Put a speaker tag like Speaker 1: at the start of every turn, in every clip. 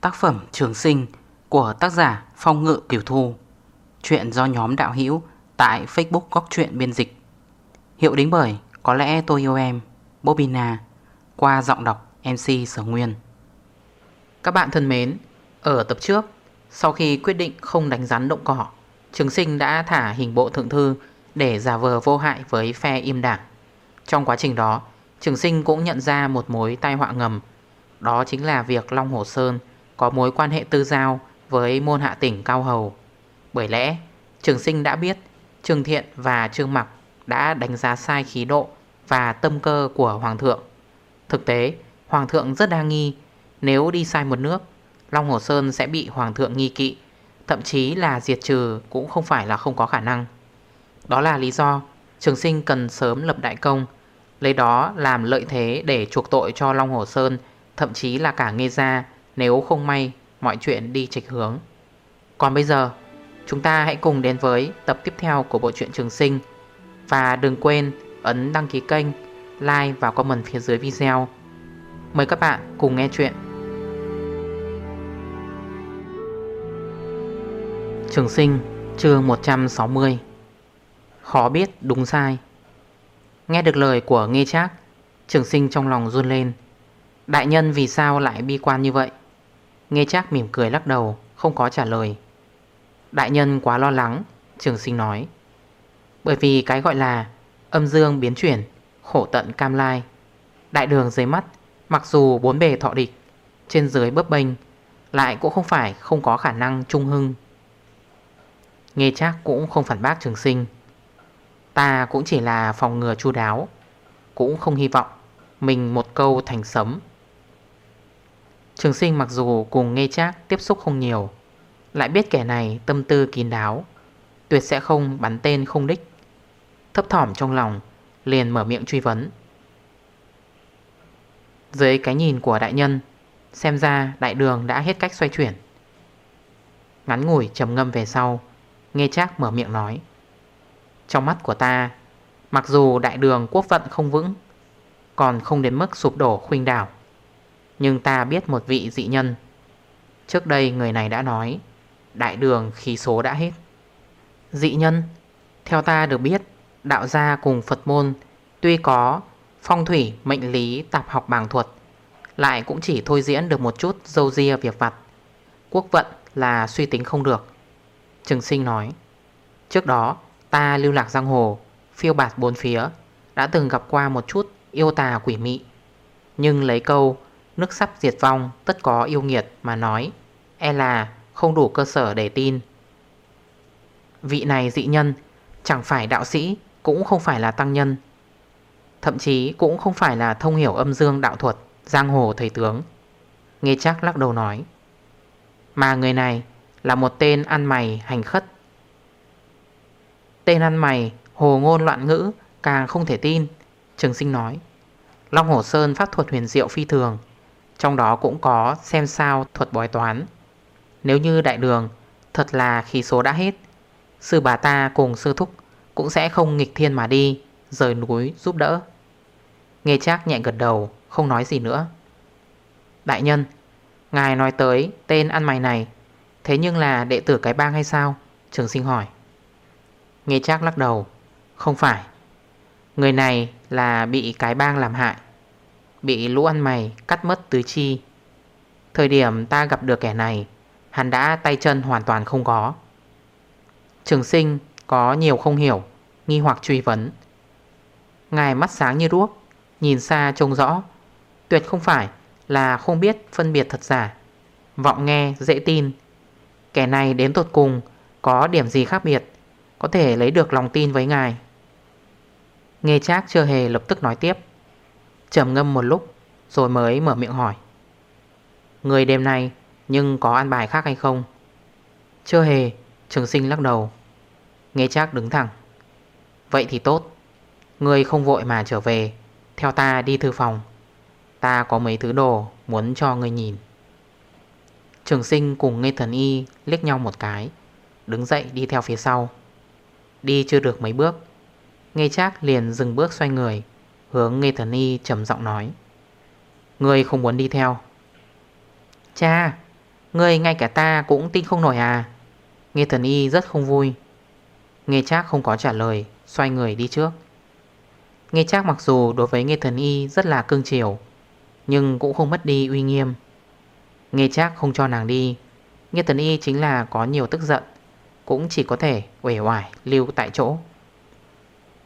Speaker 1: Tác phẩm Trường Sinh của tác giả Phong Ngự Kiều Thu. Chuyện do nhóm đạo hữu tại Facebook Góc Chuyện Biên Dịch. Hiệu đính bởi Có lẽ tôi yêu em, Bobina, Qua giọng đọc MC Sở Nguyên. Các bạn thân mến, Ở tập trước, Sau khi quyết định không đánh rắn động cỏ, Trường sinh đã thả hình bộ thượng thư Để giả vờ vô hại với phe im đảng. Trong quá trình đó, Trường sinh cũng nhận ra một mối tai họa ngầm, Đó chính là việc Long Hồ Sơn có mối quan hệ tư giao Với môn hạ tỉnh Cao Hầu Bởi lẽ, Trường sinh đã biết Trương Thiện và Trương Mặc Đã đánh giá sai khí độ Và tâm cơ của Hoàng thượng Thực tế, Hoàng thượng rất đa nghi, Nếu đi sai một nước, Long Hồ Sơn sẽ bị Hoàng thượng nghi kỵ, Thậm chí là diệt trừ cũng không phải là không có khả năng Đó là lý do Trường sinh cần sớm lập đại công, Lấy đó làm lợi thế để chuộc tội cho Long Hồ Sơn, Thậm chí là cả nghe gia. Nếu không may, mọi chuyện đi trịch hướng. Còn bây giờ, Chúng ta hãy cùng đến với tập tiếp theo của bộ truyện Trường Sinh. Và đừng quên ấn đăng ký kênh, Like và comment phía dưới video. Mời các bạn cùng nghe chuyện. Trường Sinh, chương 160 Khó biết đúng sai. Nghe được lời của Nghê Trác, Trường sinh trong lòng run lên. Đại nhân vì sao lại bi quan như vậy? Nghe chắc mỉm cười lắc đầu, Không có trả lời. Đại nhân quá lo lắng, Trường sinh nói. Bởi vì cái gọi là âm dương biến chuyển, Khổ tận cam lai. Đại đường dưới mắt, Mặc dù bốn bề thọ địch, Trên dưới bấp bênh, Lại cũng không phải không có khả năng trung hưng. Nghe chắc cũng không phản bác trường sinh. Ta cũng chỉ là phòng ngừa chu đáo, Cũng không hy vọng Mình một câu thành sấm. Trường sinh mặc dù cùng nghe trác tiếp xúc không nhiều, Lại biết kẻ này tâm tư kín đáo, Tuyệt sẽ không bắn tên không đích. Thấp thỏm trong lòng, Liền mở miệng truy vấn. Dưới cái nhìn của đại nhân, Xem ra đại đường đã hết cách xoay chuyển. Ngắn ngủi trầm ngâm về sau Nghe trác mở miệng nói. Trong mắt của ta, Mặc dù đại đường quốc vận không vững, Còn không đến mức sụp đổ khuynh đảo. Nhưng ta biết một vị dị nhân. Trước đây người này đã nói Đại đường khí số đã hết. Dị nhân Theo ta được biết Đạo gia cùng Phật môn Tuy có phong thủy, mệnh lý, tạp học bảng thuật Lại cũng chỉ thôi diễn được một chút dâu ria việc vặt. Quốc vận là suy tính không được. Trường sinh nói Trước đó ta lưu lạc giang hồ Phiêu bạt bốn phía Đã từng gặp qua một chút yêu tà quỷ mị. Nhưng lấy câu Nước sắp diệt vong, tất có yêu nghiệt mà nói. E là không đủ cơ sở để tin. Vị này dị nhân, Chẳng phải đạo sĩ, Cũng không phải là tăng nhân. Thậm chí cũng không phải là thông hiểu âm dương đạo thuật, Giang hồ thầy tướng. Nghe chắc lắc đầu nói, Mà người này là một tên ăn mày hành khất. Tên ăn mày, hồ ngôn loạn ngữ, Càng không thể tin. Trường sinh nói, Long hồ Sơn pháp thuật huyền diệu phi thường trong đó cũng có xem sao thuật bói toán. Nếu như đại đường, Thật là khi số đã hết. Sư bà ta cùng sư thúc Cũng sẽ không nghịch thiên mà đi, Rời núi giúp đỡ. Nghe chắc nhẹ gật đầu, Không nói gì nữa. Đại nhân, Ngài nói tới tên ăn mày này, Thế nhưng là đệ tử cái bang hay sao? Trường sinh hỏi. Nghe chắc lắc đầu. Không phải. Người này là bị cái bang làm hại. Bị lũ ăn mày, cắt mất tứ chi. Thời điểm ta gặp được kẻ này, Hắn đã tay chân hoàn toàn không có. Trường sinh có nhiều không hiểu, Nghi hoặc truy vấn. Ngài mắt sáng như đuốc, Nhìn xa trông rõ. Tuyệt không phải là không biết phân biệt thật giả. Vọng nghe, dễ tin. Kẻ này đến tột cùng Có điểm gì khác biệt, Có thể lấy được lòng tin với ngài. Nghe chác chưa hề lập tức nói tiếp trầm ngâm một lúc, Rồi mới mở miệng hỏi. Người đêm nay Nhưng có ăn bài khác hay không? Chưa hề, Trường sinh lắc đầu. Nghe chắc đứng thẳng. Vậy thì tốt. Người không vội mà trở về. Theo ta đi thư phòng. Ta có mấy thứ đồ muốn cho người nhìn. Trường sinh cùng Ngây Thần Y liếc nhau một cái, Đứng dậy đi theo phía sau. Đi chưa được mấy bước. Ngây Trác liền dừng bước xoay người. Hướng Nghê Thần Y trầm giọng nói. Người không muốn đi theo. Cha, Ngươi ngay cả ta cũng tin không nổi à? Nghe thần y rất không vui. Nghe Trác không có trả lời, Xoay người đi trước. Nghe Trác mặc dù đối với Nghe thần y rất là cương chiều Nhưng cũng không mất đi uy nghiêm. Nghe Trác không cho nàng đi. Nghe thần y chính là có nhiều tức giận, Cũng chỉ có thể uể hoài lưu tại chỗ.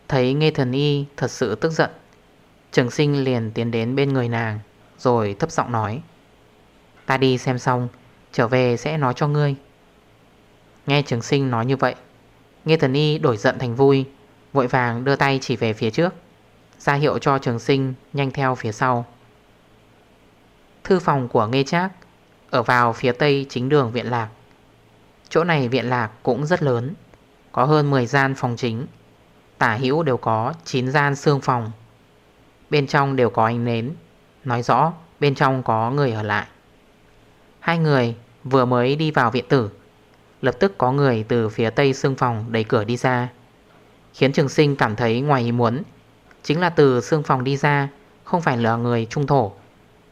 Speaker 1: Thấy nghe thần y thật sự tức giận Trường sinh liền tiến đến bên người nàng, Rồi thấp giọng nói, Ta đi xem xong, Trở về sẽ nói cho ngươi. Nghe trường sinh nói như vậy, Nghe thần y đổi giận thành vui, Vội vàng đưa tay chỉ về phía trước, ra hiệu cho trường sinh nhanh theo phía sau. Thư phòng của Nghê Trác Ở vào phía tây chính đường viện lạc. Chỗ này viện lạc cũng rất lớn, Có hơn 10 gian phòng chính, Tả hữu đều có 9 gian xương phòng. Bên trong đều có ánh nến. Nói rõ, bên trong có người ở lại. Hai người vừa mới đi vào viện tử. Lập tức có người từ phía tây xương phòng đẩy cửa đi ra. Khiến trường sinh cảm thấy ngoài ý muốn. Chính là từ xương phòng đi ra, Không phải là người trung thổ,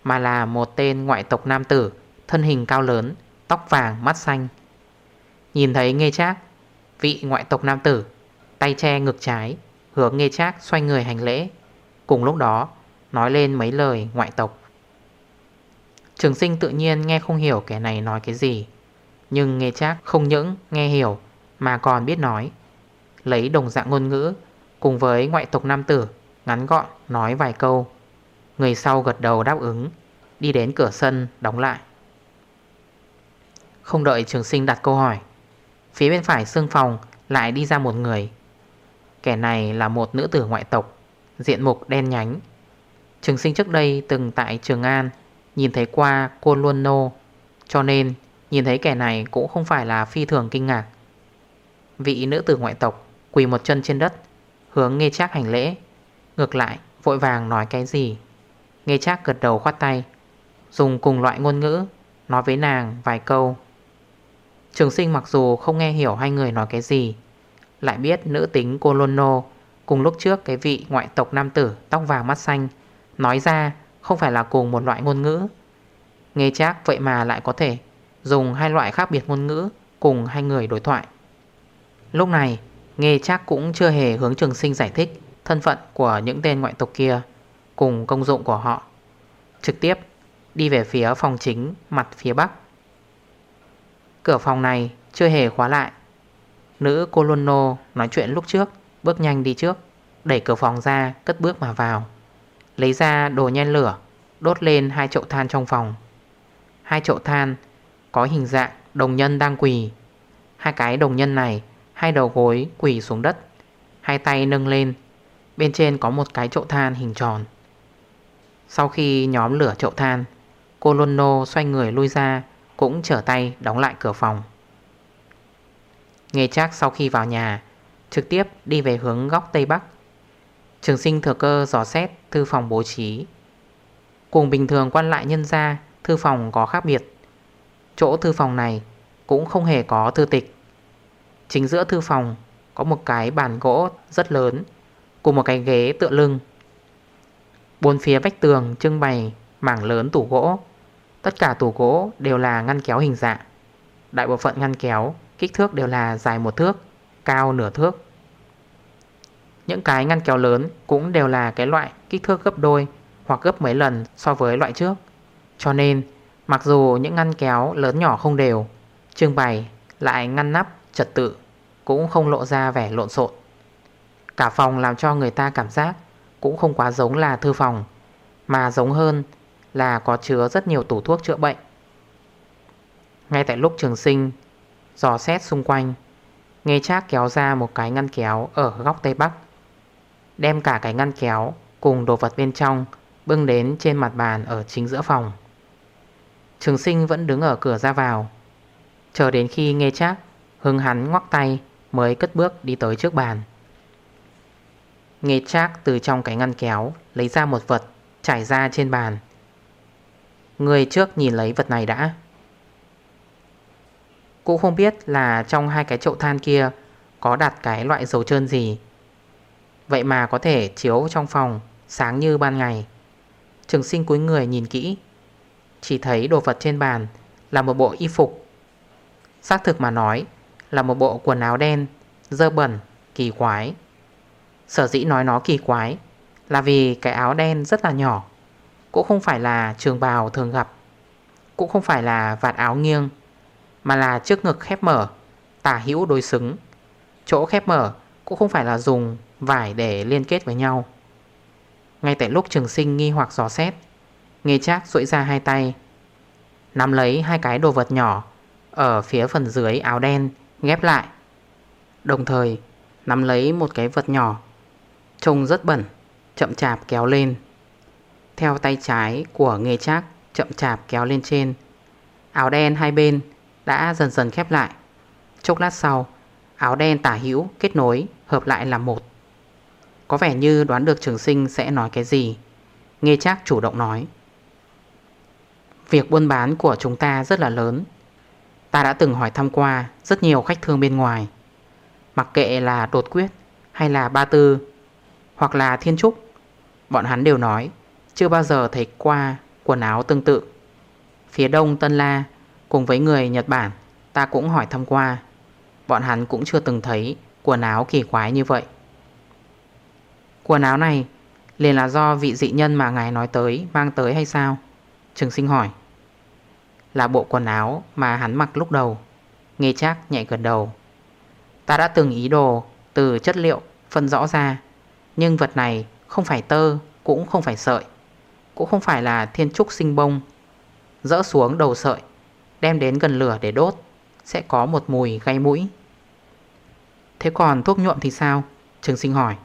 Speaker 1: Mà là một tên ngoại tộc nam tử, Thân hình cao lớn, Tóc vàng, mắt xanh. Nhìn thấy nghe chác Vị ngoại tộc nam tử, Tay che ngực trái, Hướng nghe chác xoay người hành lễ. Cùng lúc đó, nói lên mấy lời ngoại tộc. Trường sinh tự nhiên nghe không hiểu kẻ này nói cái gì, Nhưng nghe chắc không những nghe hiểu Mà còn biết nói. Lấy đồng dạng ngôn ngữ, Cùng với ngoại tộc nam tử, Ngắn gọn nói vài câu. Người sau gật đầu đáp ứng, Đi đến cửa sân đóng lại. Không đợi trường sinh đặt câu hỏi, Phía bên phải xương phòng Lại đi ra một người. Kẻ này là một nữ tử ngoại tộc. Diện mục đen nhánh. Trường sinh trước đây từng tại Trường An, Nhìn thấy qua cô Luân Nô, Cho nên nhìn thấy kẻ này Cũng không phải là phi thường kinh ngạc. Vị nữ tử ngoại tộc Quỳ một chân trên đất, Hướng nghe trác hành lễ, Ngược lại vội vàng nói cái gì. Nghe trác gật đầu khoát tay, Dùng cùng loại ngôn ngữ Nói với nàng vài câu. Trường sinh mặc dù không nghe hiểu hai người nói cái gì, Lại biết nữ tính cô Nô Cùng lúc trước cái vị ngoại tộc nam tử Tóc vàng mắt xanh Nói ra không phải là cùng một loại ngôn ngữ Nghe chắc vậy mà lại có thể Dùng hai loại khác biệt ngôn ngữ Cùng hai người đối thoại Lúc này Nghe chắc cũng chưa hề hướng trường sinh giải thích thân phận của những tên ngoại tộc kia cùng công dụng của họ. Trực tiếp đi về phía phòng chính mặt phía bắc. Cửa phòng này chưa hề khóa lại. Nữ Colono nói chuyện lúc trước, bước nhanh đi trước, đẩy cửa phòng ra, cất bước mà vào. Lấy ra đồ nhen lửa, đốt lên hai chậu than trong phòng. Hai chậu than có hình dạng đồng nhân đang quỳ. Hai cái đồng nhân này, hai đầu gối quỳ xuống đất, hai tay nâng lên Bên trên có một cái chậu than hình tròn Sau khi nhóm lửa chậu than Cô Luno xoay người lui ra Cũng trở tay đóng lại cửa phòng Nghe chắc sau khi vào nhà Trực tiếp đi về hướng góc Tây Bắc. Trường sinh thừa cơ dò xét thư phòng bố trí. Cùng bình thường quan lại nhân ra Thư phòng có khác biệt. Chỗ thư phòng này cũng không hề có thư tịch. Chính giữa thư phòng có một cái bàn gỗ rất lớn, Cùng một cái ghế tựa lưng. Bốn phía vách tường trưng bày mảng lớn tủ gỗ. Tất cả tủ gỗ đều là ngăn kéo hình dạng. Đại bộ phận ngăn kéo, Kích thước đều là dài một thước. Cao nửa thước. Những cái ngăn kéo lớn Cũng đều là cái loại kích thước gấp đôi Hoặc gấp mấy lần so với loại trước. Cho nên, Mặc dù những ngăn kéo lớn nhỏ không đều, Trưng bày lại ngăn nắp, trật tự Cũng không lộ ra vẻ lộn xộn. Cả phòng làm cho người ta cảm giác Cũng không quá giống là thư phòng, Mà giống hơn là có chứa rất nhiều tủ thuốc chữa bệnh. Ngay tại lúc trường sinh, Dò xét xung quanh Nghe chác kéo ra một cái ngăn kéo Ở góc tây bắc. Đem cả cái ngăn kéo Cùng đồ vật bên trong Bưng đến trên mặt bàn ở chính giữa phòng. Trường sinh vẫn đứng ở cửa ra vào. Chờ đến khi nghe chác Hưng hắn ngoắc tay Mới cất bước đi tới trước bàn. Nghe chác từ trong cái ngăn kéo Lấy ra một vật trải ra trên bàn. Người trước nhìn lấy vật này đã. Cũng không biết là trong hai cái chậu than kia Có đặt cái loại dầu trơn gì. Vậy mà có thể chiếu trong phòng Sáng như ban ngày. Trường sinh cuối người nhìn kỹ. Chỉ thấy đồ vật trên bàn là một bộ y phục. Xác thực mà nói là một bộ quần áo đen Dơ bẩn, kỳ quái. Sở dĩ nói nó kỳ quái Là vì cái áo đen rất là nhỏ. Cũng không phải là trường bào thường gặp. Cũng không phải là vạt áo nghiêng. Mà là trước ngực khép mở, Tả hữu đối xứng. Chỗ khép mở cũng không phải là dùng vải để liên kết với nhau. Ngay tại lúc trường sinh nghi hoặc giò xét, nghề chác rỗi ra hai tay, Nắm lấy hai cái đồ vật nhỏ Ở phía phần dưới áo đen, Ghép lại. Đồng thời, nắm lấy một cái vật nhỏ, Trông rất bẩn, Chậm chạp kéo lên. Theo tay trái của nghề chác Chậm chạp kéo lên trên, Áo đen hai bên đã dần dần khép lại. Chốc lát sau, Áo đen tả hữu, kết nối, Hợp lại làm một. Có vẻ như đoán được trường sinh sẽ nói cái gì. Nghe chắc chủ động nói. Việc buôn bán của chúng ta rất là lớn. Ta đã từng hỏi thăm qua Rất nhiều khách thương bên ngoài. Mặc kệ là đột quyết Hay là ba tư Hoặc là thiên trúc, Bọn hắn đều nói Chưa bao giờ thấy qua quần áo tương tự. Phía đông Tân La Cùng với người Nhật Bản, Ta cũng hỏi thăm qua. Bọn hắn cũng chưa từng thấy quần áo kỳ quái như vậy. Quần áo này liền là do vị dị nhân mà ngài nói tới Mang tới hay sao? Trường sinh hỏi. Là bộ quần áo mà hắn mặc lúc đầu. Nghe chắc nhạy gật đầu. Ta đã từng ý đồ từ chất liệu phân rõ ra, Nhưng vật này không phải tơ, Cũng không phải sợi, Cũng không phải là thiên trúc sinh bông. Dỡ xuống đầu sợi. Đem đến gần lửa để đốt Sẽ có một mùi gây mũi. Thế còn thuốc nhuộm thì sao? Trường sinh hỏi.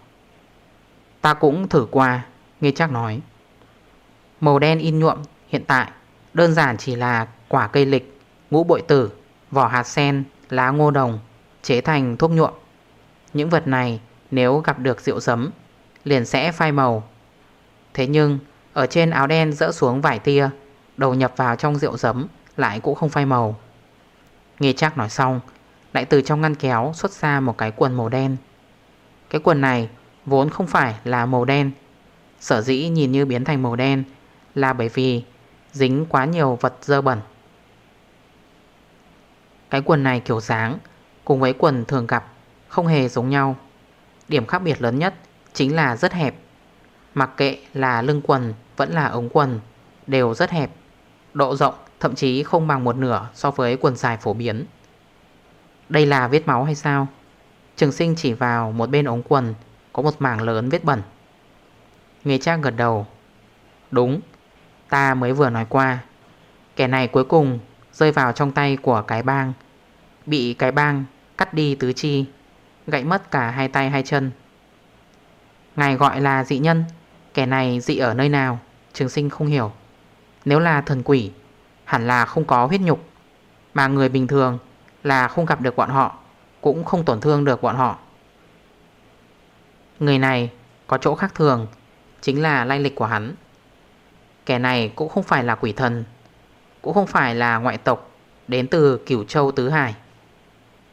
Speaker 1: Ta cũng thử qua Nghe chắc nói. Màu đen in nhuộm hiện tại Đơn giản chỉ là quả cây lịch Ngũ bội tử, vỏ hạt sen Lá ngô đồng Chế thành thuốc nhuộm. Những vật này nếu gặp được rượu giấm Liền sẽ phai màu. Thế nhưng ở trên áo đen rỡ xuống vải tia Đầu nhập vào trong rượu giấm lại cũng không phai màu. Nghe chắc nói xong, Lại từ trong ngăn kéo xuất ra một cái quần màu đen. Cái quần này vốn không phải là màu đen, Sở dĩ nhìn như biến thành màu đen Là bởi vì dính quá nhiều vật dơ bẩn. Cái quần này kiểu dáng Cùng với quần thường gặp Không hề giống nhau. Điểm khác biệt lớn nhất chính là rất hẹp. Mặc kệ là lưng quần vẫn là ống quần, Đều rất hẹp, Độ rộng thậm chí không bằng một nửa so với quần dài phổ biến. Đây là vết máu hay sao? Trường sinh chỉ vào một bên ống quần, Có một mảng lớn vết bẩn. Người cha gật đầu. Đúng, Ta mới vừa nói qua. Kẻ này cuối cùng rơi vào trong tay của cái bang. Bị cái bang cắt đi tứ chi, Gãy mất cả hai tay hai chân. Ngài gọi là dị nhân, Kẻ này dị ở nơi nào? Trường sinh không hiểu. Nếu là thần quỷ Hẳn là không có huyết nhục. Mà người bình thường là không gặp được bọn họ, Cũng không tổn thương được bọn họ. Người này có chỗ khác thường, Chính là lai lịch của hắn. Kẻ này cũng không phải là quỷ thần, Cũng không phải là ngoại tộc Đến từ cửu châu Tứ Hải.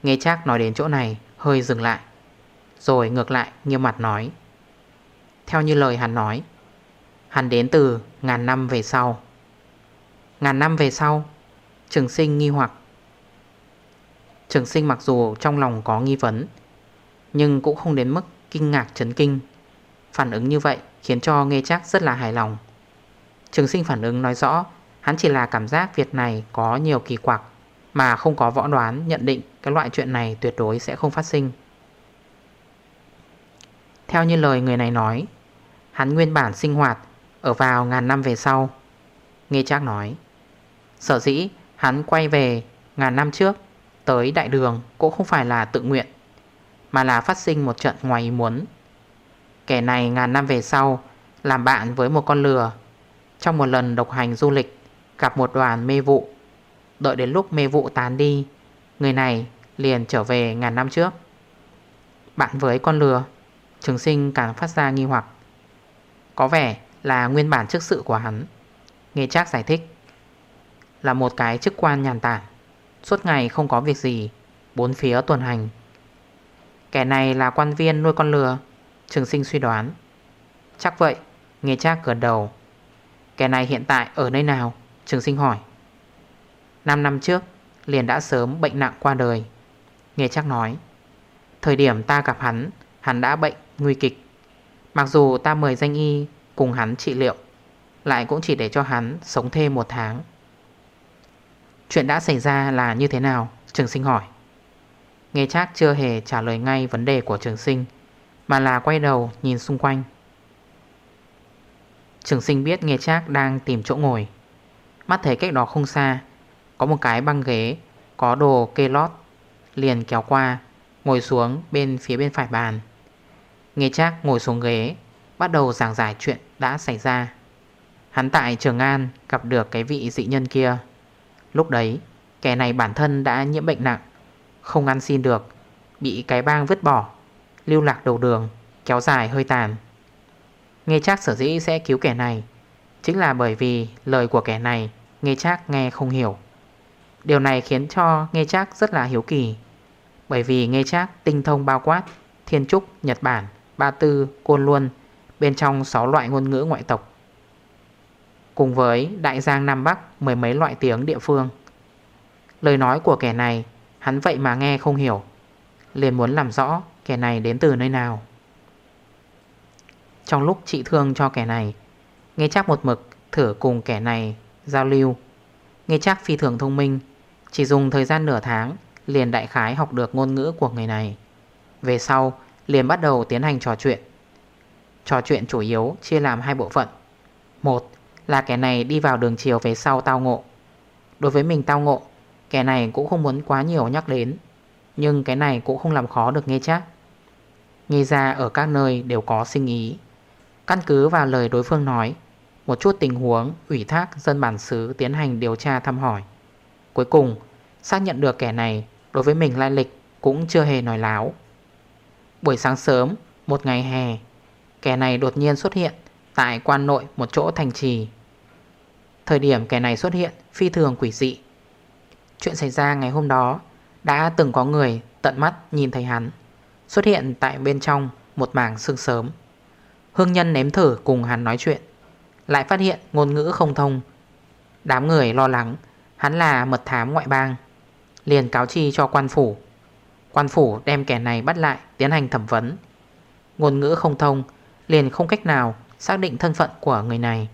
Speaker 1: Nghe chắc nói đến chỗ này, Hơi dừng lại, Rồi ngược lại nghiêm mặt nói. Theo như lời hắn nói, Hắn đến từ ngàn năm về sau. Ngàn năm về sau, Trường sinh nghi hoặc. Trường sinh mặc dù trong lòng có nghi vấn, Nhưng cũng không đến mức kinh ngạc chấn kinh. Phản ứng như vậy khiến cho nghe chắc rất là hài lòng. Trường sinh phản ứng nói rõ, Hắn chỉ là cảm giác việc này có nhiều kỳ quặc Mà không có võ đoán nhận định Cái loại chuyện này tuyệt đối sẽ không phát sinh. Theo như lời người này nói, Hắn nguyên bản sinh hoạt Ở vào ngàn năm về sau Nghe chắc nói Sở dĩ hắn quay về ngàn năm trước, Tới đại đường cũng không phải là tự nguyện, Mà là phát sinh một trận ngoài ý muốn. Kẻ này ngàn năm về sau, Làm bạn với một con lừa. Trong một lần độc hành du lịch, Gặp một đoàn mê vụ. Đợi đến lúc mê vụ tán đi, Người này liền trở về ngàn năm trước. Bạn với con lừa, Trường sinh càng phát ra nghi hoặc. Có vẻ là nguyên bản chức sự của hắn, Nghe chắc giải thích. Là một cái chức quan nhàn tản. Suốt ngày không có việc gì, Bốn phía tuần hành. Kẻ này là quan viên nuôi con lừa, Trường sinh suy đoán. Chắc vậy Nghe chắc gật đầu. Kẻ này hiện tại ở nơi nào? Trường sinh hỏi. 5 năm trước, liền đã sớm bệnh nặng qua đời. Nghe chắc nói, Thời điểm ta gặp hắn Hắn đã bệnh nguy kịch. Mặc dù ta mời danh y cùng hắn trị liệu, Lại cũng chỉ để cho hắn sống thêm một tháng. Chuyện đã xảy ra là như thế nào? Trường sinh hỏi. Nghe chắc chưa hề trả lời ngay vấn đề của trường sinh, Mà là quay đầu nhìn xung quanh. Trường sinh biết nghe chắc đang tìm chỗ ngồi. Mắt thấy cách đó không xa, Có một cái băng ghế, Có đồ kê lót, Liền kéo qua, Ngồi xuống bên phía bên phải bàn. Nghe chắc ngồi xuống ghế, Bắt đầu giảng giải chuyện đã xảy ra. Hắn tại Trường An gặp được cái vị dị nhân kia. Lúc đấy Kẻ này bản thân đã nhiễm bệnh nặng Không ăn xin được Bị cái bang vứt bỏ Lưu lạc đầu đường Kéo dài hơi tàn. Nghe chắc sở dĩ sẽ cứu kẻ này Chính là bởi vì lời của kẻ này Nghe chắc nghe không hiểu. Điều này khiến cho nghe chắc rất là hiếu kỳ Bởi vì nghe chắc tinh thông bao quát Thiên Trúc, Nhật Bản, Ba Tư, Côn Luân Bên trong 6 loại ngôn ngữ ngoại tộc. Cùng với Đại Giang Nam Bắc Mười mấy loại tiếng địa phương. Lời nói của kẻ này, Hắn vậy mà nghe không hiểu, liền muốn làm rõ kẻ này đến từ nơi nào. Trong lúc trị thương cho kẻ này Nghe chắc một mực thử cùng kẻ này giao lưu. Nghe chắc phi thường thông minh, Chỉ dùng thời gian nửa tháng Liền đại khái học được ngôn ngữ của người này. Về sau, liền bắt đầu tiến hành trò chuyện. Trò chuyện chủ yếu chia làm hai bộ phận. Một là kẻ này đi vào đường chiều về sau tao ngộ. Đối với mình tao ngộ Kẻ này cũng không muốn quá nhiều nhắc đến Nhưng cái này cũng không làm khó được nghe chắc. Nghe ra ở các nơi đều có sinh ý. Căn cứ vào lời đối phương nói Một chút tình huống ủy thác dân bản xứ tiến hành điều tra thăm hỏi. Cuối cùng xác nhận được kẻ này đối với mình lai lịch cũng chưa hề nói láo. Buổi sáng sớm, một ngày hè Kẻ này đột nhiên xuất hiện Tại quan nội một chỗ thành trì. Thời điểm kẻ này xuất hiện, Phi thường quỷ dị. Chuyện xảy ra ngày hôm đó, Đã từng có người tận mắt nhìn thấy hắn, Xuất hiện tại bên trong Một mảng sương sớm. Hương nhân nếm thử cùng hắn nói chuyện, Lại phát hiện ngôn ngữ không thông. Đám người lo lắng, Hắn là mật thám ngoại bang, Liền cáo chi cho quan phủ. Quan phủ đem kẻ này bắt lại Tiến hành thẩm vấn. Ngôn ngữ không thông, Liền không cách nào xác định thân phận của người này.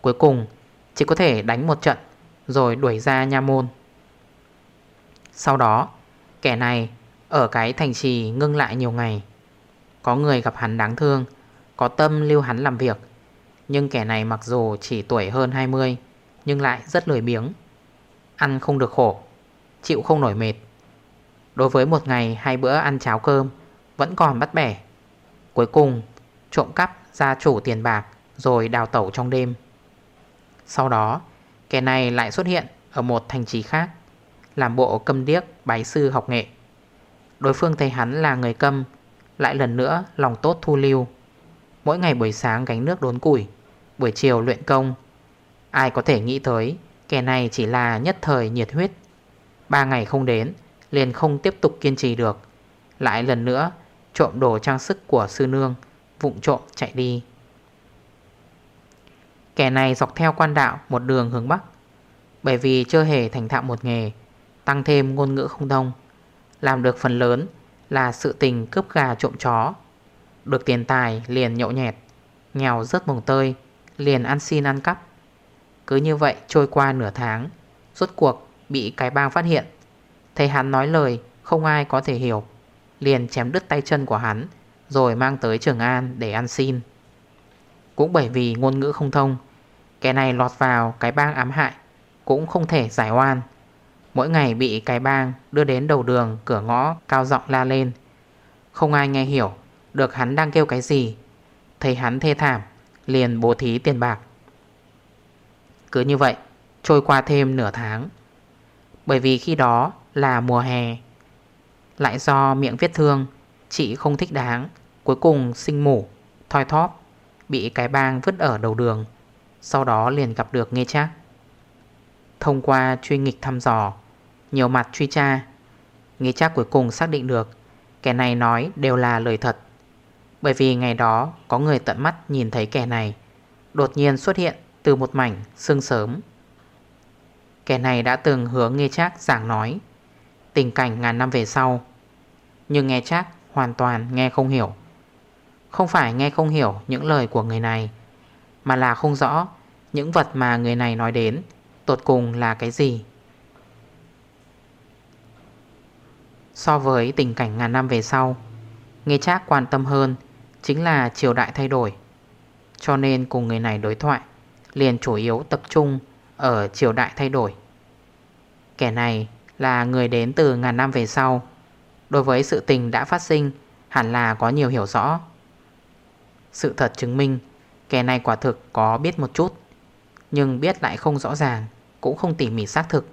Speaker 1: Cuối cùng chỉ có thể đánh một trận, Rồi đuổi ra nha môn. Sau đó, Kẻ này ở cái thành trì ngưng lại nhiều ngày. Có người gặp hắn đáng thương, Có tâm lưu hắn làm việc. Nhưng kẻ này mặc dù chỉ tuổi hơn 20 Nhưng lại rất lười biếng. Ăn không được khổ, Chịu không nổi mệt. Đối với một ngày hai bữa ăn cháo cơm, Vẫn còn bắt bẻ. Cuối cùng, trộm cắp gia chủ tiền bạc, Rồi đào tẩu trong đêm. Sau đó, Kẻ này lại xuất hiện ở một thành trì khác, Làm bộ câm điếc bái sư học nghệ. Đối phương thấy hắn là người câm, Lại lần nữa lòng tốt thu lưu. Mỗi ngày buổi sáng gánh nước đốn củi, Buổi chiều luyện công. Ai có thể nghĩ tới, Kẻ này chỉ là nhất thời nhiệt huyết. Ba ngày không đến, Liền không tiếp tục kiên trì được. Lại lần nữa trộm đồ trang sức của sư nương, Vụng trộm chạy đi. Kẻ này dọc theo quan đạo một đường hướng Bắc. Bởi vì chưa hề thành thạo một nghề, Tăng thêm ngôn ngữ không thông. Làm được phần lớn là sự tình cướp gà trộm chó. Được tiền tài liền nhậu nhẹt, Nghèo rất mồng tơi, Liền ăn xin ăn cắp. Cứ như vậy trôi qua nửa tháng, Rốt cuộc bị cái bang phát hiện. Thầy hắn nói lời không ai có thể hiểu, Liền chém đứt tay chân của hắn, Rồi mang tới Trường An để ăn xin. Cũng bởi vì ngôn ngữ không thông, Kẻ này lọt vào cái bang ám hại, Cũng không thể giải oan. Mỗi ngày bị cái bang đưa đến đầu đường, cửa ngõ, cao giọng la lên. Không ai nghe hiểu được hắn đang kêu cái gì. Thấy hắn thê thảm, Liền bố thí tiền bạc. Cứ như vậy, Trôi qua thêm nửa tháng. Bởi vì khi đó là mùa hè, Lại do miệng vết thương, Chị không thích đáng, Cuối cùng sinh mủ Thoi thóp. Bị cái bang vứt ở đầu đường. Sau đó liền gặp được nghe chắc Thông qua truy nghịch thăm dò, Nhiều mặt truy tra Nghe chắc cuối cùng xác định được Kẻ này nói đều là lời thật. Bởi vì ngày đó có người tận mắt nhìn thấy kẻ này, Đột nhiên xuất hiện từ một mảnh sương sớm. Kẻ này đã từng hướng nghe chắc giảng nói, Tình cảnh ngàn năm về sau, Nhưng nghe chắc hoàn toàn nghe không hiểu. Không phải nghe không hiểu những lời của người này, Mà là không rõ những vật mà người này nói đến Tột cùng là cái gì. So với tình cảnh ngàn năm về sau Nghe chắc quan tâm hơn Chính là triều đại thay đổi, Cho nên cùng người này đối thoại Liền chủ yếu tập trung Ở triều đại thay đổi. Kẻ này là người đến từ ngàn năm về sau, Đối với sự tình đã phát sinh Hẳn là có nhiều hiểu rõ. Sự thật chứng minh, Kẻ này quả thực có biết một chút, Nhưng biết lại không rõ ràng, Cũng không tỉ mỉ xác thực,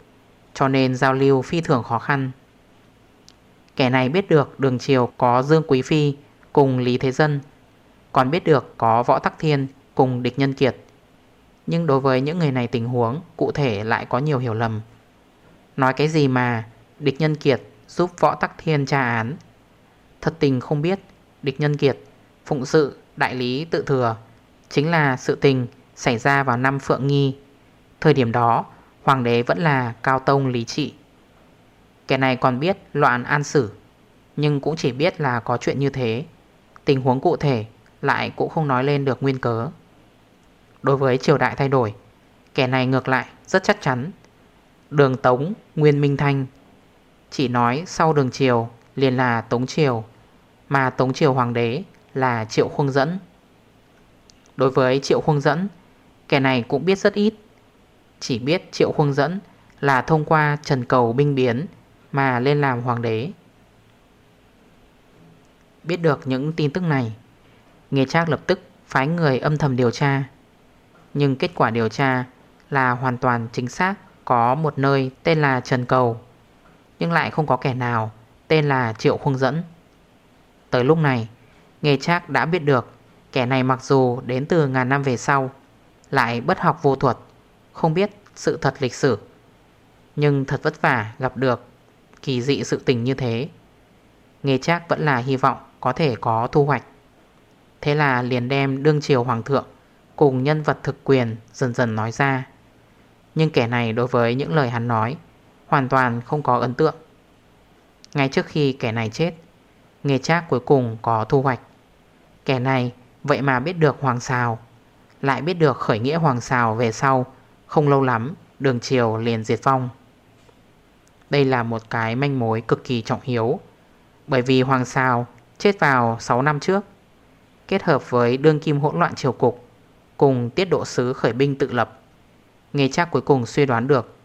Speaker 1: Cho nên giao lưu phi thường khó khăn. Kẻ này biết được đường triều có Dương Quý Phi cùng Lý Thế Dân, Còn biết được có Võ Tắc Thiên cùng Địch Nhân Kiệt. Nhưng đối với những người này tình huống cụ thể lại có nhiều hiểu lầm. Nói cái gì mà Địch Nhân Kiệt giúp Võ Tắc Thiên tra án? Thật tình không biết Địch Nhân Kiệt Phụng sự đại lý tự thừa, Chính là sự tình xảy ra vào năm Phượng Nghi. Thời điểm đó, Hoàng đế vẫn là cao tông lý trị. Kẻ này còn biết loạn an xử Nhưng cũng chỉ biết là có chuyện như thế. Tình huống cụ thể Lại cũng không nói lên được nguyên cớ. Đối với triều đại thay đổi, Kẻ này ngược lại rất chắc chắn. Đường Tống Nguyên Minh Thanh Chỉ nói sau đường triều liền là Tống Triều, Mà Tống Triều Hoàng đế là Triệu Khuông Dẫn. Đối với Triệu Khuông Dẫn, Kẻ này cũng biết rất ít. Chỉ biết Triệu Khuông Dẫn là thông qua trần cầu binh biến mà lên làm hoàng đế. Biết được những tin tức này Nghe Trác lập tức phái người âm thầm điều tra. Nhưng kết quả điều tra là hoàn toàn chính xác Có một nơi tên là Trần Cầu, Nhưng lại không có kẻ nào tên là Triệu khuông Dẫn. Tới lúc này Nghe Trác đã biết được, Kẻ này mặc dù đến từ ngàn năm về sau, Lại bất học vô thuật, Không biết sự thật lịch sử. Nhưng thật vất vả gặp được kỳ dị sự tình như thế. Nghe chắc vẫn là hy vọng có thể có thu hoạch. Thế là liền đem đương triều hoàng thượng Cùng nhân vật thực quyền dần dần nói ra. Nhưng kẻ này đối với những lời hắn nói, Hoàn toàn không có ấn tượng. Ngay trước khi kẻ này chết Nghe Trác cuối cùng có thu hoạch. Kẻ này, vậy mà biết được hoàng xào Lại biết được khởi nghĩa hoàng xào về sau, Không lâu lắm, đường triều liền diệt vong. Đây là một cái manh mối cực kỳ trọng hiếu Bởi vì Hoàng Sào chết vào 6 năm trước, Kết hợp với đương kim hỗn loạn triều cục, Cùng tiết độ sứ khởi binh tự lập. Nghe chắc cuối cùng suy đoán được,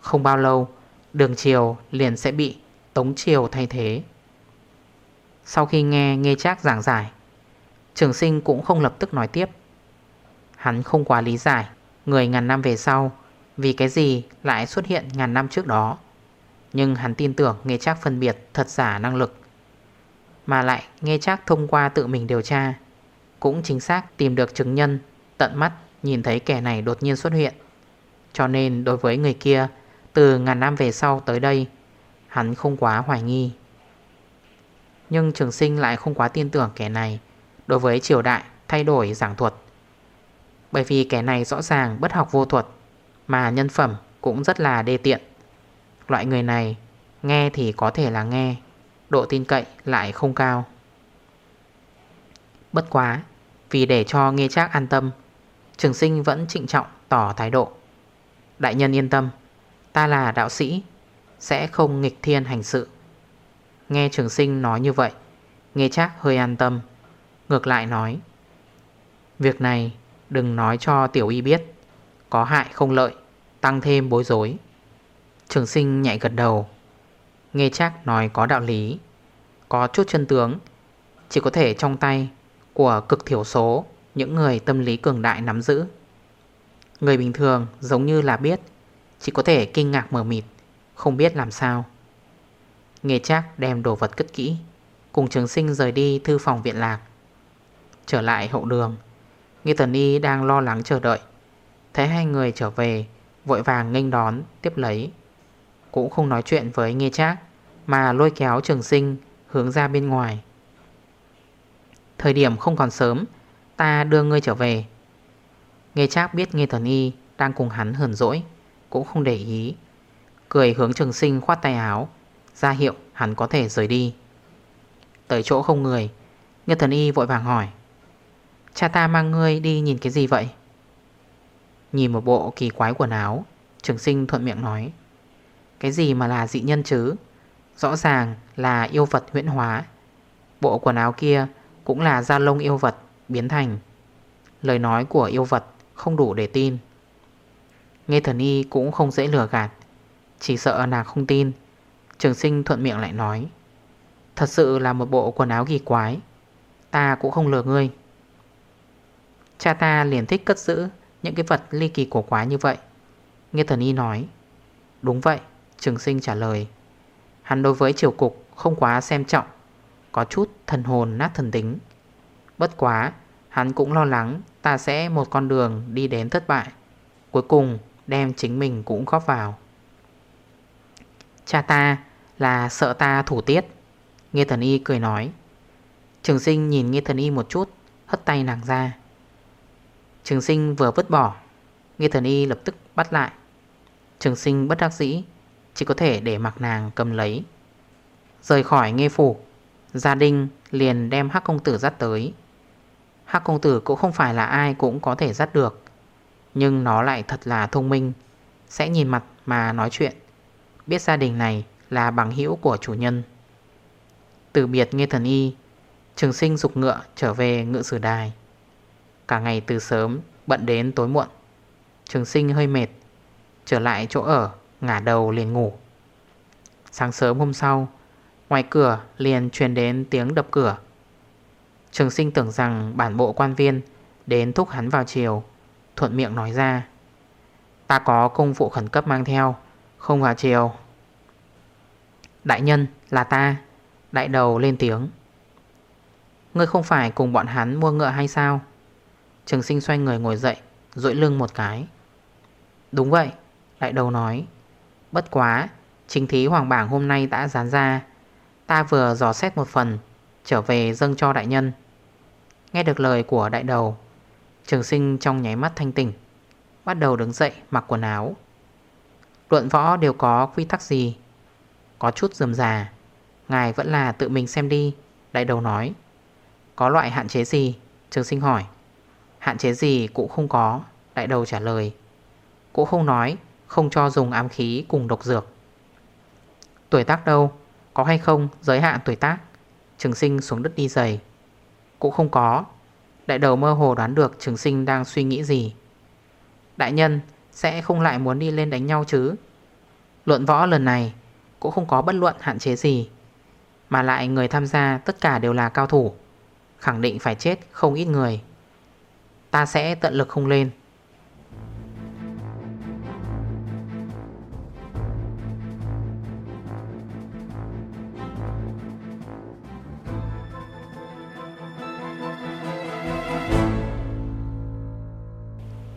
Speaker 1: Không bao lâu, Đường triều liền sẽ bị Tống triều thay thế. Sau khi nghe nghe chắc giảng giải Trường sinh cũng không lập tức nói tiếp. Hắn không quá lý giải, Người ngàn năm về sau, Vì cái gì lại xuất hiện ngàn năm trước đó. Nhưng hắn tin tưởng nghe chắc phân biệt thật giả năng lực. Mà lại nghe chắc thông qua tự mình điều tra, Cũng chính xác tìm được chứng nhân, Tận mắt nhìn thấy kẻ này đột nhiên xuất hiện. Cho nên đối với người kia, Từ ngàn năm về sau tới đây, Hắn không quá hoài nghi. Nhưng trường sinh lại không quá tin tưởng kẻ này. Đối với triều đại thay đổi giảng thuật. Bởi vì kẻ này rõ ràng bất học vô thuật, Mà nhân phẩm cũng rất là đê tiện. Loại người này, nghe thì có thể là nghe, Độ tin cậy lại không cao. Bất quá, Vì để cho nghe chắc an tâm, Trường sinh vẫn trịnh trọng tỏ thái độ. Đại nhân yên tâm, Ta là đạo sĩ, Sẽ không nghịch thiên hành sự. Nghe trường sinh nói như vậy Nghe chắc hơi an tâm. Ngược lại nói, Việc này đừng nói cho tiểu y biết, Có hại không lợi, Tăng thêm bối rối. Trường sinh nhạy gật đầu. Nghe chắc nói có đạo lý, Có chút chân tướng. Chỉ có thể trong tay Của cực thiểu số, Những người tâm lý cường đại nắm giữ. Người bình thường giống như là biết, Chỉ có thể kinh ngạc mở mịt, Không biết làm sao. Nghe chắc đem đồ vật cất kỹ, Cùng trường sinh rời đi thư phòng viện lạc. Trở lại hậu đường. Nghe Tần Y đang lo lắng chờ đợi. Thấy hai người trở về, Vội vàng nghênh đón, tiếp lấy. Cũng không nói chuyện với nghe Trác, Mà lôi kéo trường sinh hướng ra bên ngoài. Thời điểm không còn sớm, Ta đưa ngươi trở về. Nghe Trác biết nghe Thần Y Đang cùng hắn hờn dỗi, cũng không để ý. Cười hướng trường sinh khoát tay áo, ra hiệu hắn có thể rời đi. Tới chỗ không người nghe thần y vội vàng hỏi. Cha ta mang ngươi đi nhìn cái gì vậy? Nhìn một bộ kỳ quái quần áo. Trường sinh thuận miệng nói. Cái gì mà là dị nhân chứ? Rõ ràng là yêu vật huyễn hóa. Bộ quần áo kia Cũng là da lông yêu vật biến thành. Lời nói của yêu vật Không đủ để tin. Nghe thần y cũng không dễ lừa gạt. Chỉ sợ nàng không tin. Trường sinh thuận miệng lại nói. Thật sự là một bộ quần áo kỳ quái. Ta cũng không lừa ngươi. Cha ta liền thích cất giữ Những cái vật ly kỳ cổ quái như vậy. Nghe thần y nói, Đúng vậy, Trường sinh trả lời. Hắn đối với triều cục không quá xem trọng, Có chút thần hồn nát thần tính. Bất quá, Hắn cũng lo lắng ta sẽ một con đường đi đến thất bại, Cuối cùng đem chính mình cũng góp vào. Cha ta là sợ ta thủ tiết, Nghe thần y cười nói. Trường sinh nhìn Nghe thần y một chút, Hất tay nàng ra. Trường sinh vừa vứt bỏ. Nghe thần y lập tức bắt lại. Trường sinh bất đắc dĩ, Chỉ có thể để mặc nàng cầm lấy. Rời khỏi nghe phủ, Gia đình liền đem hắc công tử dắt tới. Hắc công tử cũng không phải là ai cũng có thể dắt được, Nhưng nó lại thật là thông minh, Sẽ nhìn mặt mà nói chuyện, Biết gia đình này là bằng hữu của chủ nhân. Từ biệt nghe thần y, Trường sinh dục ngựa trở về ngựa sử đài. Cả ngày từ sớm, bận đến tối muộn. Trường sinh hơi mệt, Trở lại chỗ ở, Ngả đầu liền ngủ. Sáng sớm hôm sau, Ngoài cửa liền truyền đến tiếng đập cửa. Trường sinh tưởng rằng bản bộ quan viên Đến thúc hắn vào chiều Thuận miệng nói ra, Ta có công vụ khẩn cấp mang theo, Không vào chiều Đại nhân là ta, Đại đầu lên tiếng. Ngươi không phải cùng bọn hắn mua ngựa hay sao? Trường sinh xoay người ngồi dậy Rội lưng một cái. Đúng vậy Đại đầu nói. Bất quá, Chính thí hoàng bảng hôm nay đã dán ra. Ta vừa dò xét một phần, Trở về dâng cho đại nhân. Nghe được lời của đại đầu, Trường sinh trong nháy mắt thanh tỉnh, Bắt đầu đứng dậy mặc quần áo. Luận võ đều có quy tắc gì? Có chút dườm già Ngài vẫn là tự mình xem đi, Đại đầu nói. Có loại hạn chế gì? Trường sinh hỏi. Hạn chế gì cũng không có. Đại đầu trả lời. Cũng không nói, Không cho dùng ám khí cùng độc dược. Tuổi tác đâu? Có hay không? Giới hạn tuổi tác. Trường sinh xuống đất đi giày. Cũng không có. Đại đầu mơ hồ đoán được trường sinh đang suy nghĩ gì. Đại nhân, sẽ không lại muốn đi lên đánh nhau chứ? Luận võ lần này, Cũng không có bất luận hạn chế gì. Mà lại người tham gia tất cả đều là cao thủ. Khẳng định phải chết không ít người. Ta sẽ tận lực không lên.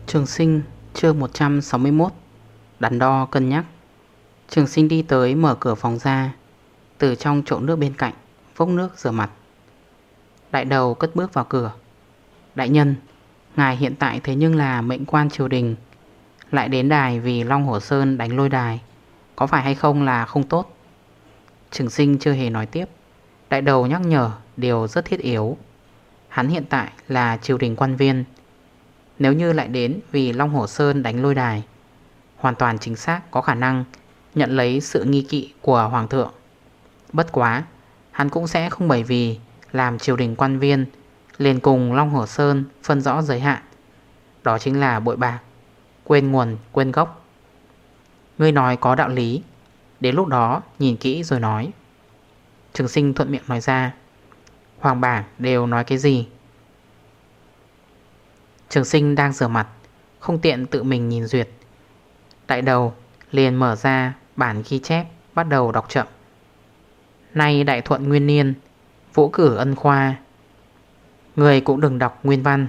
Speaker 1: Trường sinh, chương 161 Đắn đo cân nhắc. Trường sinh đi tới mở cửa phòng ra, Từ trong chỗ nước bên cạnh, Vốc nước rửa mặt. Đại đầu cất bước vào cửa. Đại nhân Ngài hiện tại thế nhưng là mệnh quan triều đình, Lại đến đài vì Long Hổ Sơn đánh lôi đài, Có phải hay không là không tốt? Trường sinh chưa hề nói tiếp. Đại đầu nhắc nhở điều rất thiết yếu. Hắn hiện tại là triều đình quan viên. Nếu như lại đến vì Long Hổ Sơn đánh lôi đài, Hoàn toàn chính xác có khả năng Nhận lấy sự nghi kỵ của Hoàng thượng. Bất quá, Hắn cũng sẽ không bởi vì Làm triều đình quan viên liền cùng Long Hồ Sơn phân rõ giới hạn. Đó chính là bội bạc, Quên nguồn, quên gốc. Ngươi nói có đạo lý. Đến lúc đó, nhìn kỹ rồi nói. Trường sinh thuận miệng nói ra. Hoàng bảng đều nói cái gì? Trường sinh đang rửa mặt, Không tiện tự mình nhìn duyệt. Đại đầu, liền mở ra bản ghi chép, Bắt đầu đọc chậm. Nay đại thuận nguyên niên, Vũ cử ân khoa Người cũng đừng đọc nguyên văn.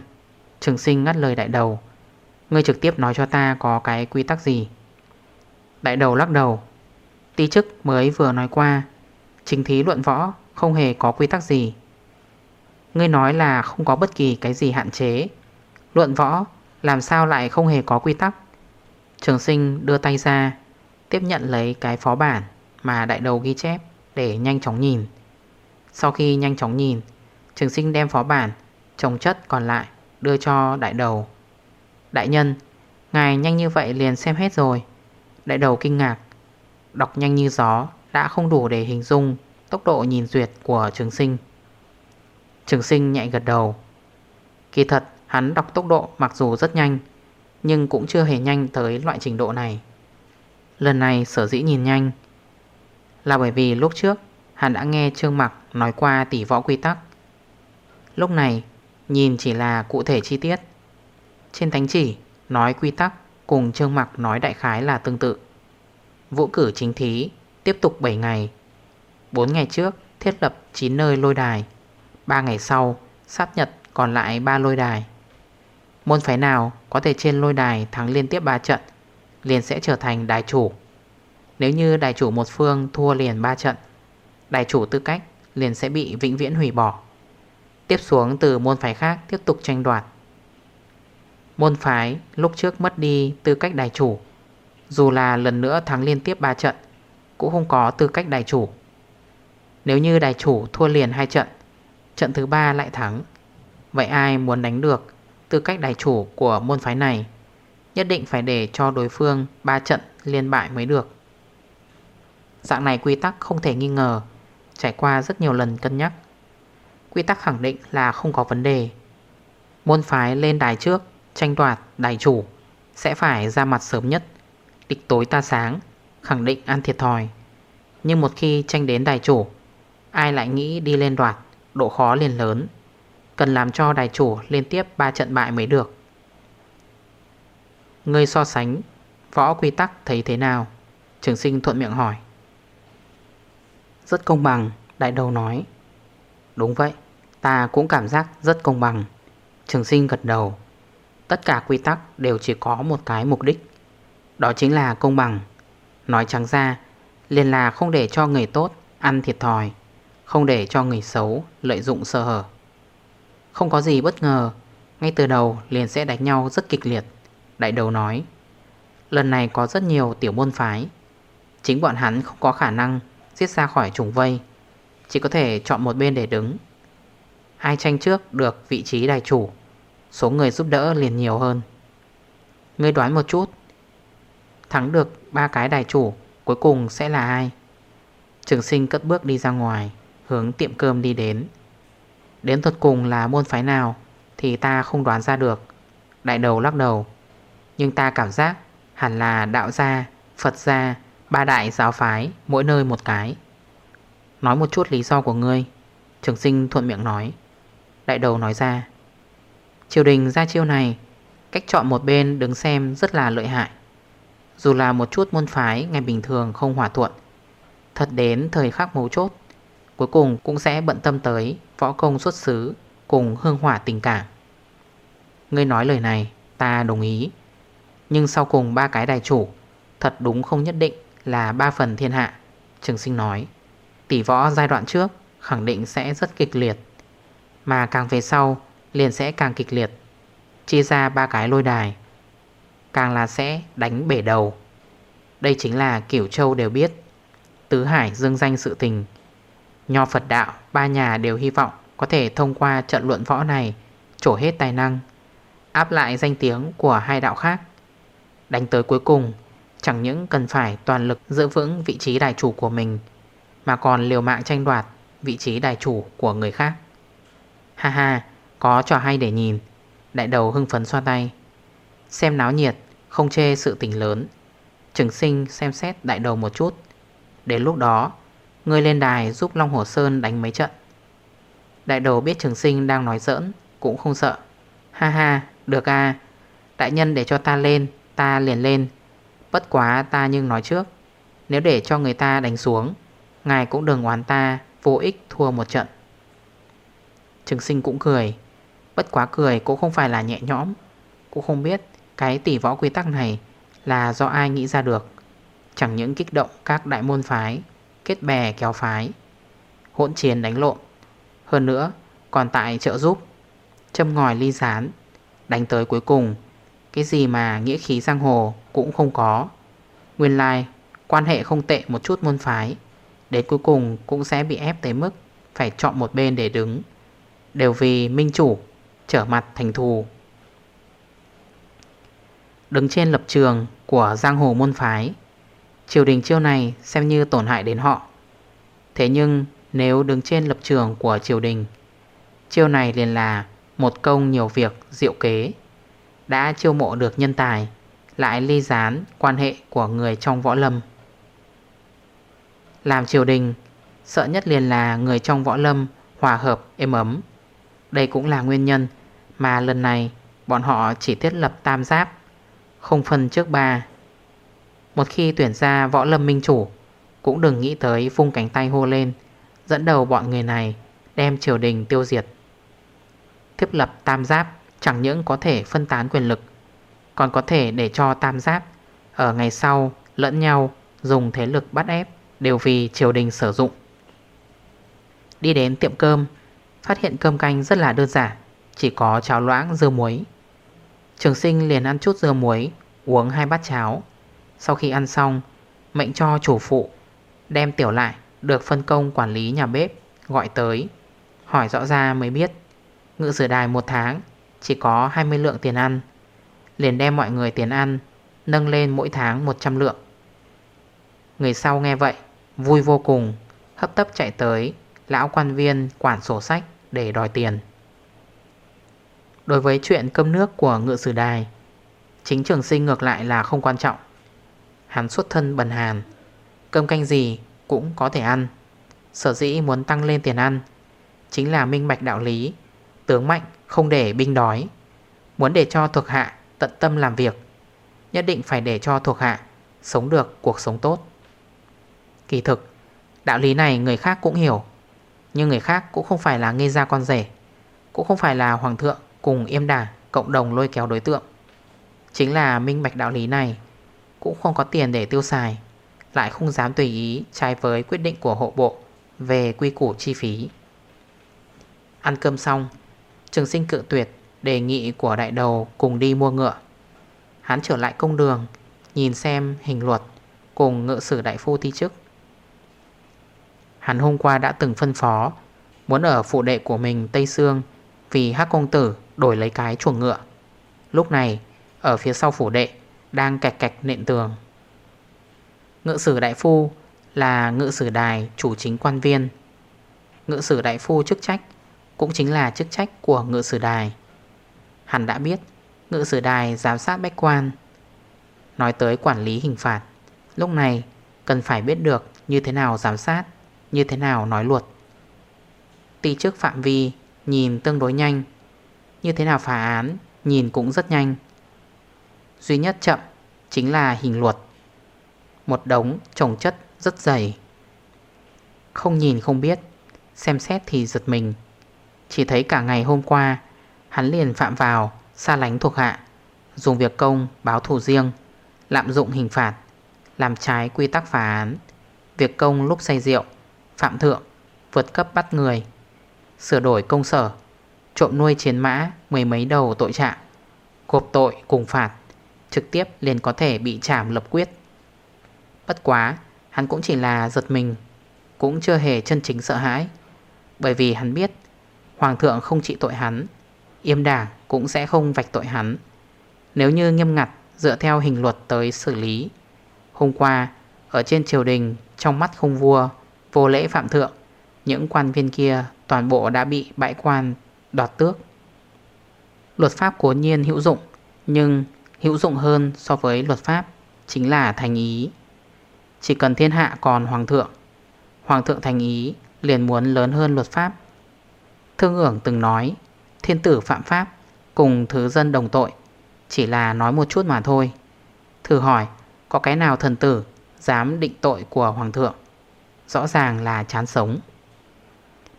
Speaker 1: Trường sinh ngắt lời đại đầu. Ngươi trực tiếp nói cho ta có cái quy tắc gì? Đại đầu lắc đầu. Tí chức mới vừa nói qua. Chính thí luận võ không hề có quy tắc gì. Ngươi nói là không có bất kỳ cái gì hạn chế. Luận võ làm sao lại không hề có quy tắc? Trường sinh đưa tay ra, Tiếp nhận lấy cái phó bản Mà đại đầu ghi chép Để nhanh chóng nhìn. Sau khi nhanh chóng nhìn Trường sinh đem phó bản, Trồng chất còn lại, đưa cho đại đầu. Đại nhân, Ngài nhanh như vậy liền xem hết rồi. Đại đầu kinh ngạc. Đọc nhanh như gió, Đã không đủ để hình dung Tốc độ nhìn duyệt của trường sinh. Trường sinh nhạy gật đầu. Kỳ thật, hắn đọc tốc độ mặc dù rất nhanh, Nhưng cũng chưa hề nhanh tới loại trình độ này. Lần này sở dĩ nhìn nhanh Là bởi vì lúc trước Hắn đã nghe Trương Mặc nói qua tỷ võ quy tắc. Lúc này, nhìn chỉ là cụ thể chi tiết. Trên thánh chỉ, nói quy tắc, cùng Trương Mặc nói đại khái là tương tự. Vũ cử chính thí, tiếp tục 7 ngày. 4 ngày trước, thiết lập 9 nơi lôi đài. 3 ngày sau, sát nhật còn lại 3 lôi đài. Môn phái nào có thể trên lôi đài thắng liên tiếp 3 trận, Liền sẽ trở thành đài chủ. Nếu như đài chủ một phương thua liền 3 trận, Đài chủ tư cách liền sẽ bị vĩnh viễn hủy bỏ. Tiếp xuống từ môn phái khác tiếp tục tranh đoạt. Môn phái lúc trước mất đi tư cách đại chủ, Dù là lần nữa thắng liên tiếp 3 trận, Cũng không có tư cách đại chủ. Nếu như đại chủ thua liền 2 trận Trận thứ 3 lại thắng, Vậy ai muốn đánh được tư cách đại chủ của môn phái này? Nhất định phải để cho đối phương 3 trận liên bại mới được. Dạng này quy tắc không thể nghi ngờ, Trải qua rất nhiều lần cân nhắc. Quy tắc khẳng định là không có vấn đề. Môn phái lên đài trước, Tranh đoạt đài chủ, Sẽ phải ra mặt sớm nhất. Địch tối ta sáng, Khẳng định ăn thiệt thòi. Nhưng một khi tranh đến đài chủ, Ai lại nghĩ đi lên đoạt, Độ khó liền lớn. Cần làm cho đài chủ liên tiếp 3 trận bại mới được. Người so sánh, Võ quy tắc thấy thế nào? Trường sinh thuận miệng hỏi. Rất công bằng, Đại đầu nói. Đúng vậy, Ta cũng cảm giác rất công bằng. Trường sinh gật đầu. Tất cả quy tắc đều chỉ có một cái mục đích. Đó chính là công bằng. Nói trắng ra, liền là không để cho người tốt ăn thiệt thòi, Không để cho người xấu lợi dụng sơ hở. Không có gì bất ngờ, Ngay từ đầu liền sẽ đánh nhau rất kịch liệt. Đại đầu nói, Lần này có rất nhiều tiểu môn phái. Chính bọn hắn không có khả năng Giết ra khỏi trùng vây. Chỉ có thể chọn một bên để đứng. Ai tranh trước được vị trí đại chủ, Số người giúp đỡ liền nhiều hơn. Ngươi đoán một chút. Thắng được ba cái đại chủ, Cuối cùng sẽ là ai? Trường sinh cất bước đi ra ngoài, Hướng tiệm cơm đi đến. Đến thuật cùng là môn phái nào Thì ta không đoán ra được. Đại đầu lắc đầu. Nhưng ta cảm giác hẳn là đạo gia, Phật gia, Ba đại giáo phái, Mỗi nơi một cái. Nói một chút lý do của ngươi. Trường sinh thuận miệng nói. Đại đầu nói ra. Triều đình ra chiêu này, Cách chọn một bên đứng xem rất là lợi hại. Dù là một chút môn phái, Ngày bình thường không hòa thuận. Thật đến thời khắc mấu chốt, Cuối cùng cũng sẽ bận tâm tới Võ công xuất xứ Cùng hương hỏa tình cảm. Ngươi nói lời này, ta đồng ý. Nhưng sau cùng ba cái đài chủ, Thật đúng không nhất định là ba phần thiên hạ, Trường sinh nói. Tỷ võ giai đoạn trước, khẳng định sẽ rất kịch liệt. Mà càng về sau, liền sẽ càng kịch liệt, Chia ra ba cái lôi đài. Càng là sẽ đánh bể đầu. Đây chính là kiểu châu đều biết, Tứ Hải dương danh sự tình. Nho Phật Đạo, Ba nhà đều hy vọng Có thể thông qua trận luận võ này, Trổ hết tài năng, Áp lại danh tiếng của hai đạo khác. Đánh tới cuối cùng, Chẳng những cần phải toàn lực giữ vững vị trí đại chủ của mình mà còn liều mạng tranh đoạt vị trí đại chủ của người khác. Ha ha, có trò hay để nhìn. Đại đầu hưng phấn xoa tay. Xem náo nhiệt, Không chê sự tình lớn. Trừng sinh xem xét đại đầu một chút. Đến lúc đó, Ngươi lên đài giúp Long Hồ Sơn đánh mấy trận. Đại đầu biết trường sinh đang nói giỡn, Cũng không sợ. Ha ha, được à Đại nhân để cho ta lên, Ta liền lên. Bất quá ta nhưng nói trước, Nếu để cho người ta đánh xuống Ngài cũng đừng oán ta, Vô ích thua một trận. Trường sinh cũng cười. Bất quá cười cũng không phải là nhẹ nhõm. Cũng không biết cái tỷ võ quy tắc này Là do ai nghĩ ra được. Chẳng những kích động các đại môn phái, Kết bè kéo phái, Hỗn chiến đánh lộn. Hơn nữa, còn tại trợ giúp, Châm ngòi ly rán Đánh tới cuối cùng, Cái gì mà nghĩa khí giang hồ cũng không có. Nguyên lai, quan hệ không tệ một chút môn phái. Đến cuối cùng cũng sẽ bị ép tới mức Phải chọn một bên để đứng. Đều vì minh chủ Trở mặt thành thù. Đứng trên lập trường của giang hồ môn phái, Triều đình chiêu này xem như tổn hại đến họ. Thế nhưng nếu đứng trên lập trường của triều đình, Chiêu này liền là một công nhiều việc diệu kế. Đã chiêu mộ được nhân tài, Lại ly gián quan hệ của người trong võ lâm. Làm triều đình, Sợ nhất liền là người trong võ lâm Hòa hợp êm ấm. Đây cũng là nguyên nhân Mà lần này bọn họ chỉ thiết lập tam giáp, Không phân trước ba. Một khi tuyển ra võ lâm minh chủ, Cũng đừng nghĩ tới vung cánh tay hô lên, Dẫn đầu bọn người này Đem triều đình tiêu diệt. Thiết lập tam giáp Chẳng những có thể phân tán quyền lực, Còn có thể để cho tam giáp Ở ngày sau lẫn nhau Dùng thế lực bắt ép. Đều vì triều đình sử dụng. Đi đến tiệm cơm, Phát hiện cơm canh rất là đơn giản, Chỉ có cháo loãng, dưa muối. Trường sinh liền ăn chút dưa muối, Uống hai bát cháo. Sau khi ăn xong, Mệnh cho chủ phụ Đem tiểu lại, được phân công quản lý nhà bếp, Gọi tới, Hỏi rõ ra mới biết. Ngự sử đài một tháng, Chỉ có 20 lượng tiền ăn. Liền đem mọi người tiền ăn, Nâng lên mỗi tháng 100 lượng. Người sau nghe vậy Vui vô cùng, Hấp tấp chạy tới Lão quan viên quản sổ sách để đòi tiền. Đối với chuyện cơm nước của ngự sử đài, Chính trường sinh ngược lại là không quan trọng. Hắn xuất thân bần hàn, Cơm canh gì cũng có thể ăn. Sở dĩ muốn tăng lên tiền ăn Chính là minh bạch đạo lý, Tướng mạnh không để binh đói, Muốn để cho thuộc hạ tận tâm làm việc, Nhất định phải để cho thuộc hạ Sống được cuộc sống tốt. Kỳ thực. Đạo lý này người khác cũng hiểu, Nhưng người khác cũng không phải là ngây ra con rể, Cũng không phải là hoàng thượng Cùng yêm đà, cộng đồng lôi kéo đối tượng. Chính là minh bạch đạo lý này, Cũng không có tiền để tiêu xài, Lại không dám tùy ý Trái với quyết định của hộ bộ Về quy củ chi phí. Ăn cơm xong, Trường sinh cự tuyệt đề nghị của đại đầu cùng đi mua ngựa. Hắn trở lại công đường, Nhìn xem hình luật Cùng ngựa sử đại phu thi chức. Hắn hôm qua đã từng phân phó, Muốn ở phụ đệ của mình Tây Sương Vì hắc công tử đổi lấy cái chuồng ngựa. Lúc này, Ở phía sau phủ đệ Đang cạch cạch nện tường. Ngự sử đại phu Là ngự sử đài chủ chính quan viên. Ngự sử đại phu chức trách cũng chính là chức trách của ngự sử đài. Hắn đã biết, Ngự sử đài giám sát bách quan, Nói tới quản lý hình phạt. Lúc này, cần phải biết được Như thế nào giám sát. Như thế nào nói luật Tỷ trước phạm vi, nhìn tương đối nhanh. Như thế nào phá án, Nhìn cũng rất nhanh. Duy nhất chậm chính là hình luật Một đống trồng chất rất dày. Không nhìn không biết, Xem xét thì giật mình. Chỉ thấy cả ngày hôm qua, Hắn liền phạm vào Xa lánh thuộc hạ, Dùng việc công báo thù riêng, Lạm dụng hình phạt, Làm trái quy tắc phá án. Việc công lúc say rượu Phạm thượng, Vượt cấp bắt người. Sửa đổi công sở, Trộm nuôi chiến mã, Mười mấy đầu tội trạng. Gộp tội cùng phạt, Trực tiếp liền có thể bị trảm lập quyết. Bất quá, Hắn cũng chỉ là giật mình, Cũng chưa hề chân chính sợ hãi. Bởi vì hắn biết, Hoàng thượng không trị tội hắn, Yêm đảng cũng sẽ không vạch tội hắn. Nếu như nghiêm ngặt dựa theo hình luật tới xử lý, Hôm qua, Ở trên triều đình, Trong mắt không vua Vô lễ phạm thượng, Những quan viên kia toàn bộ đã bị bãi quan đoạt tước. Luật pháp cố nhiên hữu dụng, Nhưng hữu dụng hơn so với luật pháp Chính là thành ý. Chỉ cần thiên hạ còn hoàng thượng Hoàng thượng thành ý liền muốn lớn hơn luật pháp. Thương ưởng từng nói, Thiên tử phạm pháp Cùng thứ dân đồng tội Chỉ là nói một chút mà thôi. Thử hỏi, có cái nào thần tử Dám định tội của hoàng thượng? Rõ ràng là chán sống.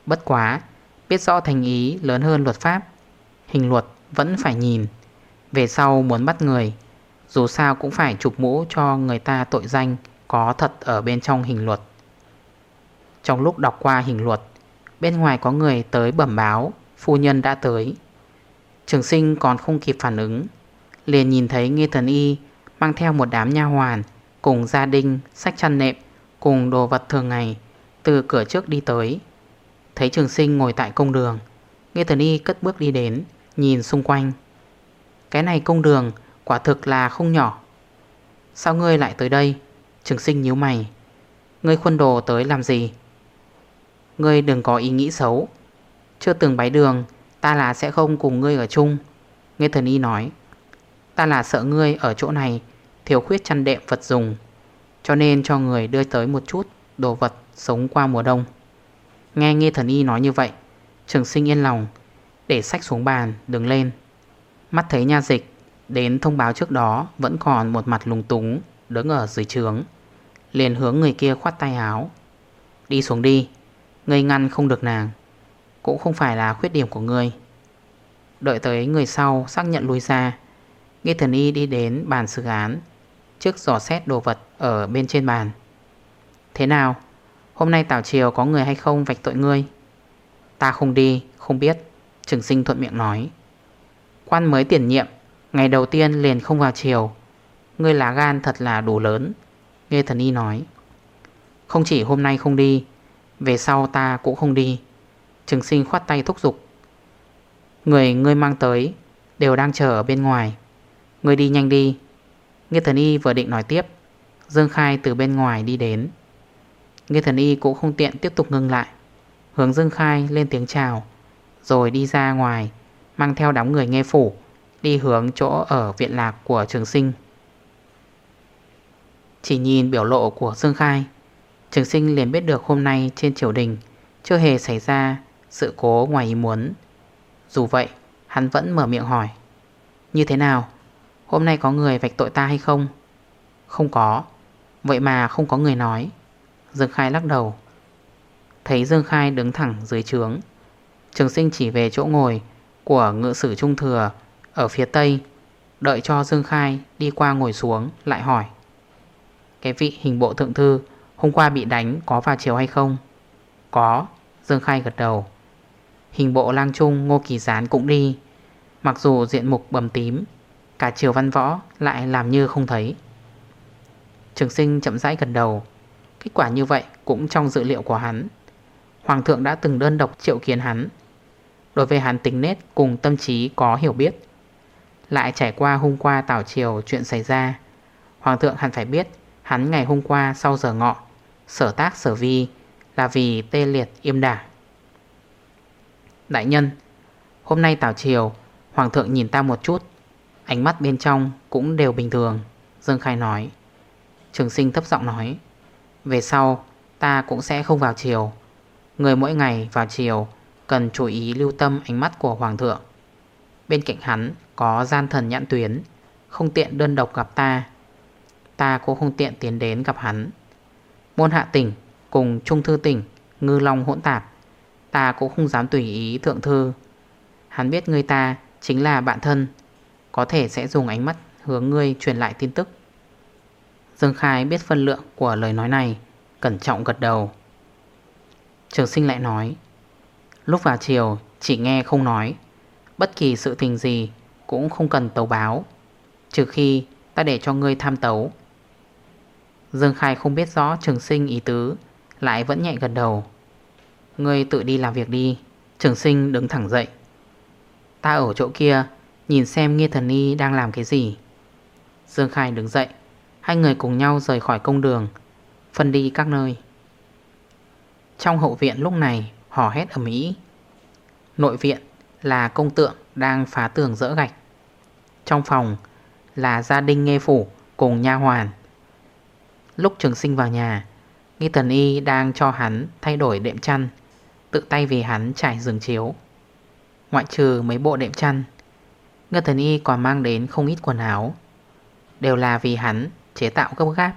Speaker 1: Bất quá Biết rõ thành ý lớn hơn luật pháp Hình luật vẫn phải nhìn. Về sau muốn bắt người Dù sao cũng phải chụp mũ cho người ta tội danh Có thật ở bên trong hình luật. Trong lúc đọc qua hình luật Bên ngoài có người tới bẩm báo Phu nhân đã tới. Trường sinh còn không kịp phản ứng Liền nhìn thấy Nghe Thần Y Mang theo một đám nha hoàn Cùng gia đình, sách chăn nệm Cùng đồ vật thường ngày Từ cửa trước đi tới. Thấy trường sinh ngồi tại công đường, Nghe Thần Y cất bước đi đến, Nhìn xung quanh. Cái này công đường quả thực là không nhỏ. Sao ngươi lại tới đây? Trường sinh nhíu mày. Ngươi khuân đồ tới làm gì? Ngươi đừng có ý nghĩ xấu. Chưa từng bái đường, Ta là sẽ không cùng ngươi ở chung. Nghe thần y nói. Ta là sợ ngươi ở chỗ này, Thiếu khuyết chăn đệm vật dùng. Cho nên cho người đưa tới một chút Đồ vật sống qua mùa đông. Nghe nghe thần y nói như vậy, Trường sinh yên lòng, Để sách xuống bàn, đứng lên. Mắt thấy nha dịch, Đến thông báo trước đó Vẫn còn một mặt lùng túng, Đứng ở dưới trướng. Liền hướng người kia khoát tay áo. Đi xuống đi, Ngươi ngăn không được nàng, Cũng không phải là khuyết điểm của ngươi. Đợi tới người sau xác nhận lui ra nghe thần y đi đến bàn xử án. Trước dò xét đồ vật ở bên trên bàn. Thế nào? Hôm nay Tảo Triều có người hay không vạch tội ngươi? Ta không đi, Không biết. Trường sinh thuận miệng nói. Quan mới tiền nhiệm, Ngày đầu tiên liền không vào chiều Ngươi lá gan thật là đủ lớn. Nghe thần y nói. Không chỉ hôm nay không đi, Về sau ta cũng không đi. Trường sinh khoát tay thúc giục. Người, ngươi mang tới, Đều đang chờ ở bên ngoài. Ngươi đi nhanh đi. Nghe thần y vừa định nói tiếp, Dương Khai từ bên ngoài đi đến. Nghe thần y cũng không tiện tiếp tục ngưng lại, Hướng Dương Khai lên tiếng chào, Rồi đi ra ngoài, Mang theo đám người nghe phủ, Đi hướng chỗ ở viện lạc của trường sinh. Chỉ nhìn biểu lộ của Dương Khai, Trường sinh liền biết được hôm nay trên triều đình Chưa hề xảy ra sự cố ngoài ý muốn. Dù vậy, hắn vẫn mở miệng hỏi, Như thế nào? Hôm nay có người vạch tội ta hay không? Không có. Vậy mà không có người nói. Dương Khai lắc đầu. Thấy Dương Khai đứng thẳng dưới trướng. Trường sinh chỉ về chỗ ngồi Của ngự sử trung thừa Ở phía tây, Đợi cho Dương Khai đi qua ngồi xuống, Lại hỏi. Cái vị hình bộ thượng thư, Hôm qua bị đánh có vào chiều hay không? Có, Dương Khai gật đầu. Hình bộ lang trung, Ngô Kỳ Gián cũng đi. Mặc dù diện mục bầm tím Cả chiều văn võ lại làm như không thấy. Trường sinh chậm rãi gần đầu. Kết quả như vậy cũng trong dự liệu của hắn. Hoàng thượng đã từng đơn độc triệu kiến hắn. Đối với hắn tính nết cùng tâm trí có hiểu biết. Lại trải qua hôm qua tảo chiều chuyện xảy ra, Hoàng thượng hẳn phải biết Hắn ngày hôm qua sau giờ ngọ, Sở tác sở vi Là vì tê liệt im đả. Đại nhân, Hôm nay tảo chiều Hoàng thượng nhìn ta một chút. Ánh mắt bên trong cũng đều bình thường, Dương Khai nói. Trường sinh thấp giọng nói, Về sau, ta cũng sẽ không vào chiều Người mỗi ngày vào chiều Cần chú ý lưu tâm ánh mắt của Hoàng thượng. Bên cạnh hắn có gian thần nhãn tuyến, Không tiện đơn độc gặp ta. Ta cũng không tiện tiến đến gặp hắn. Môn hạ tỉnh Cùng trung thư tỉnh, Ngư long hỗn tạp, Ta cũng không dám tùy ý thượng thư. Hắn biết người ta chính là bạn thân có thể sẽ dùng ánh mắt hướng ngươi truyền lại tin tức. Dương Khai biết phân lượng của lời nói này, Cẩn trọng gật đầu. Trường sinh lại nói, Lúc vào chiều, chỉ nghe không nói. Bất kỳ sự tình gì Cũng không cần tấu báo, Trừ khi ta để cho ngươi tham tấu. Dương Khai không biết rõ trường sinh ý tứ, Lại vẫn nhẹ gật đầu. Ngươi tự đi làm việc đi. Trường sinh đứng thẳng dậy. Ta ở chỗ kia Nhìn xem Nghê Thần Y đang làm cái gì. Dương Khai đứng dậy. Hai người cùng nhau rời khỏi công đường, Phân đi các nơi. Trong hậu viện lúc này, Hò hét ẩm ý Nội viện là công tượng Đang phá tường dỡ gạch. Trong phòng là gia đình nghe phủ Cùng nha hoàn. Lúc trường sinh vào nhà Nghi Thần Y đang cho hắn thay đổi đệm chăn, Tự tay vì hắn trải giường chiếu. Ngoại trừ mấy bộ đệm chăn Ngư Thần Y còn mang đến không ít quần áo. Đều là vì hắn chế tạo gấp gáp.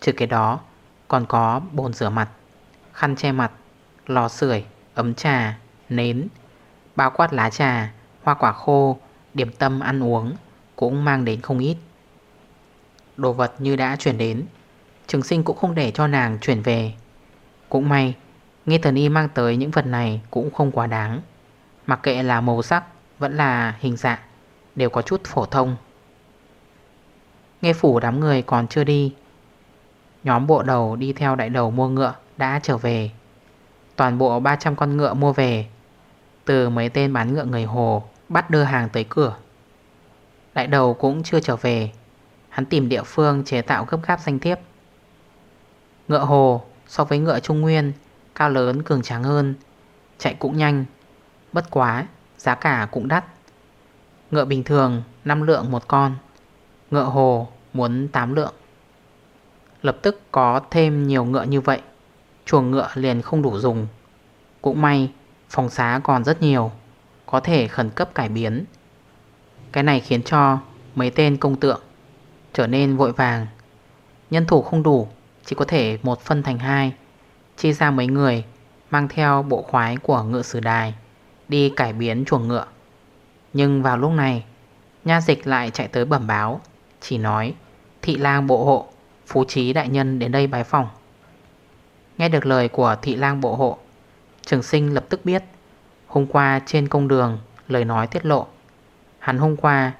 Speaker 1: Trừ cái đó còn có bồn rửa mặt Khăn che mặt Lò sưởi, ấm trà, nến Bao quát lá trà, hoa quả khô Điểm tâm ăn uống Cũng mang đến không ít. Đồ vật như đã chuyển đến Trường sinh cũng không để cho nàng chuyển về. Cũng may Nghe thần y mang tới những vật này cũng không quá đáng Mặc kệ là màu sắc Vẫn là hình dạng. Đều có chút phổ thông. Nghe phủ đám người còn chưa đi, Nhóm bộ đầu đi theo đại đầu mua ngựa đã trở về. Toàn bộ 300 con ngựa mua về, Từ mấy tên bán ngựa người Hồ Bắt đưa hàng tới cửa. Đại đầu cũng chưa trở về, Hắn tìm địa phương chế tạo gấp gáp danh thiếp. Ngựa Hồ so với ngựa Trung Nguyên Cao lớn cường tráng hơn, Chạy cũng nhanh, Bất quá giá cả cũng đắt. Ngựa bình thường 5 lượng một con. Ngựa Hồ, muốn 8 lượng. Lập tức có thêm nhiều ngựa như vậy. Chuồng ngựa liền không đủ dùng. Cũng may, phòng xá còn rất nhiều, Có thể khẩn cấp cải biến. Cái này khiến cho mấy tên công tượng Trở nên vội vàng. Nhân thủ không đủ, Chỉ có thể một phân thành hai, Chia ra mấy người, Mang theo bộ khoái của ngựa sử đài, Đi cải biến chuồng ngựa. Nhưng vào lúc này, Nha dịch lại chạy tới bẩm báo, Chỉ nói, Thị lang bộ hộ, Phú trí đại nhân đến đây bái phòng. Nghe được lời của thị lang bộ hộ, Trường sinh lập tức biết, Hôm qua trên công đường Lời nói tiết lộ. Hắn hôm qua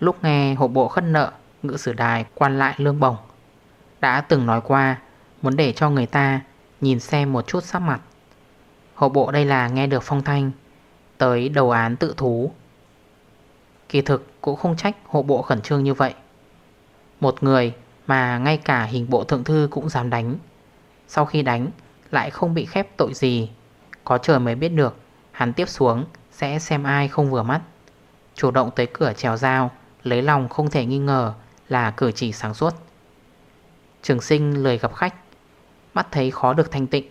Speaker 1: Lúc nghe hộ bộ khất nợ, Ngự sử đài quan lại lương bổng, Đã từng nói qua Muốn để cho người ta Nhìn xem một chút sắc mặt. Hộ bộ đây là nghe được phong thanh, Tới đầu án tự thú Kỳ thực cũng không trách hộ bộ khẩn trương như vậy. Một người mà ngay cả hình bộ thượng thư cũng dám đánh. Sau khi đánh, lại không bị khép tội gì. Có trời mới biết được, Hắn tiếp xuống sẽ xem ai không vừa mắt. Chủ động tới cửa trèo dao, Lấy lòng không thể nghi ngờ là cử chỉ sáng suốt. Trường sinh lời gặp khách, Mắt thấy khó được thanh tịnh.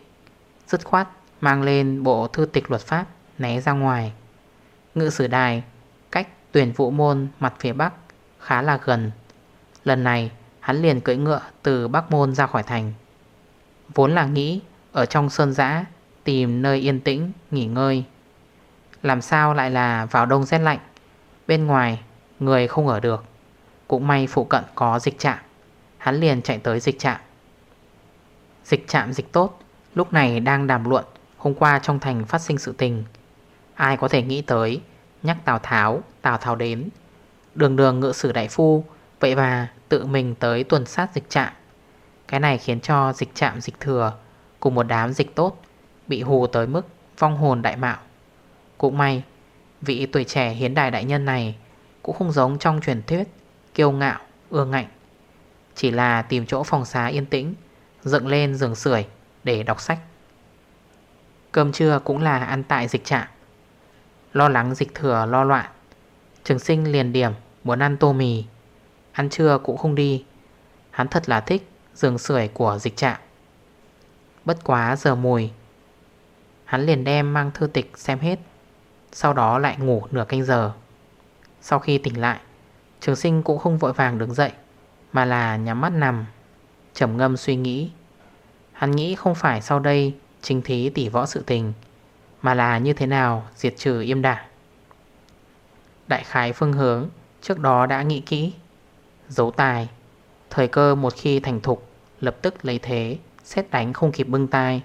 Speaker 1: Dứt khoát mang lên bộ thư tịch luật pháp, Né ra ngoài. Ngự sử đài tuyển vụ môn mặt phía bắc Khá là gần. Lần này Hắn liền cưỡi ngựa từ Bắc Môn ra khỏi thành. Vốn là nghĩ Ở trong sơn giã Tìm nơi yên tĩnh, nghỉ ngơi. Làm sao lại là vào đông rét lạnh? Bên ngoài Người không ở được. Cũng may phụ cận có dịch trạm. Hắn liền chạy tới dịch trạm. Dịch trạm dịch tốt Lúc này đang đàm luận Hôm qua trong thành phát sinh sự tình. Ai có thể nghĩ tới Nhắc Tào Tháo, Tào Tháo đến. Đường đường ngự sử đại phu Vậy và tự mình tới tuần sát dịch trạm. Cái này khiến cho dịch trạm dịch thừa Cùng một đám dịch tốt Bị hù tới mức phong hồn đại mạo. Cũng may Vị tuổi trẻ hiến đài đại nhân này Cũng không giống trong truyền thuyết Kiêu ngạo, ương ngạnh. Chỉ là tìm chỗ phòng xá yên tĩnh Dựng lên giường sưởi để đọc sách. Cơm trưa cũng là ăn tại dịch trạm. Lo lắng dịch thừa lo loạn Trường sinh liền điểm, muốn ăn tô mì. Ăn trưa cũng không đi. Hắn thật là thích giường sưởi của dịch trạm Bất quá giờ mùi, Hắn liền đem mang thư tịch xem hết. Sau đó lại ngủ nửa canh giờ. Sau khi tỉnh lại, Trường sinh cũng không vội vàng đứng dậy, Mà là nhắm mắt nằm, trầm ngâm suy nghĩ. Hắn nghĩ không phải sau đây Chính thí tỉ võ sự tình, Mà là như thế nào diệt trừ im đảng. Đại khái phương hướng Trước đó đã nghĩ kỹ. Giấu tài, Thời cơ một khi thành thục, Lập tức lấy thế, Xét đánh không kịp bưng tay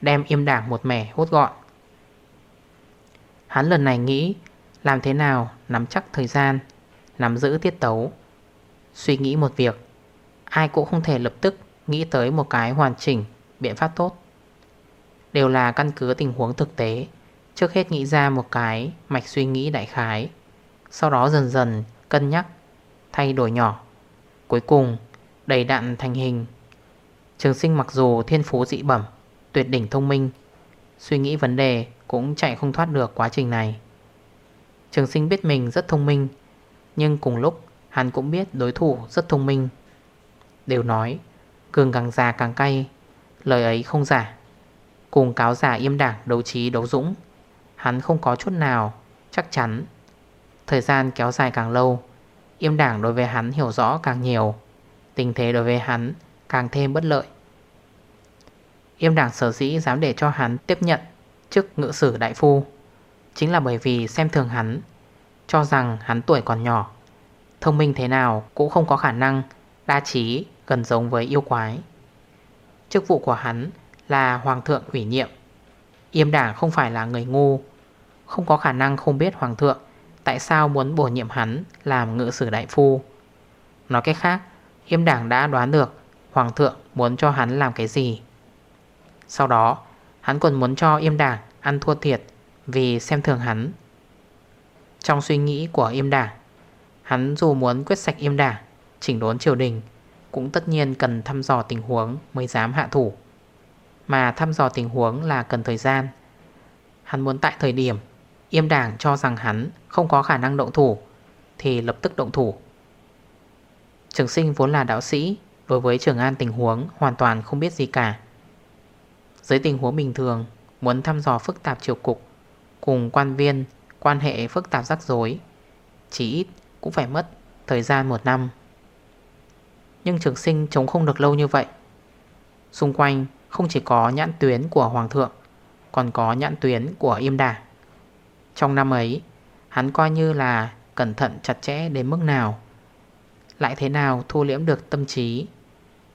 Speaker 1: Đem im đảng một mẻ hốt gọn. Hắn lần này nghĩ, Làm thế nào nắm chắc thời gian, Nắm giữ tiết tấu, Suy nghĩ một việc. Ai cũng không thể lập tức nghĩ tới một cái hoàn chỉnh, Biện pháp tốt. Đều là căn cứ tình huống thực tế, Trước hết nghĩ ra một cái mạch suy nghĩ đại khái. Sau đó dần dần cân nhắc, Thay đổi nhỏ. Cuối cùng, đầy đạn thành hình. Trường sinh mặc dù thiên phú dị bẩm, Tuyệt đỉnh thông minh, Suy nghĩ vấn đề cũng chạy không thoát được quá trình này. Trường sinh biết mình rất thông minh, Nhưng cùng lúc hắn cũng biết đối thủ rất thông minh. Đều nói, Cường càng già càng cay, Lời ấy không giả. Cùng cáo giả im đảng đấu trí đấu dũng, Hắn không có chút nào chắc chắn Thời gian kéo dài càng lâu. Yêm đảng đối với hắn hiểu rõ càng nhiều, Tình thế đối với hắn càng thêm bất lợi. Yêm đảng sở dĩ dám để cho hắn tiếp nhận chức ngự sử đại phu Chính là bởi vì xem thường hắn, Cho rằng hắn tuổi còn nhỏ, Thông minh thế nào cũng không có khả năng Đa trí gần giống với yêu quái. Chức vụ của hắn là hoàng thượng ủy nhiệm. Yêm đảng không phải là người ngu, Không có khả năng không biết hoàng thượng Tại sao muốn bổ nhiệm hắn làm ngự sử đại phu. Nói cách khác Yêm đảng đã đoán được Hoàng thượng muốn cho hắn làm cái gì. Sau đó, Hắn còn muốn cho yêm đảng ăn thua thiệt Vì xem thường hắn. Trong suy nghĩ của yêm đảng, Hắn dù muốn quyết sạch yêm đảng, Chỉnh đốn triều đình, Cũng tất nhiên cần thăm dò tình huống Mới dám hạ thủ. Mà thăm dò tình huống là cần thời gian. Hắn muốn tại thời điểm Yêm đảng cho rằng hắn không có khả năng động thủ, Thì lập tức động thủ. Trường sinh vốn là đạo sĩ, Đối với trường an tình huống Hoàn toàn không biết gì cả. Dưới tình huống bình thường, Muốn thăm dò phức tạp triều cục, Cùng quan viên, Quan hệ phức tạp rắc rối, Chỉ ít cũng phải mất Thời gian một năm. Nhưng trường sinh chống không được lâu như vậy. Xung quanh không chỉ có nhãn tuyến của Hoàng thượng, Còn có nhãn tuyến của Im Đà trong năm ấy, Hắn coi như là cẩn thận chặt chẽ đến mức nào. Lại thế nào thu liễm được tâm trí,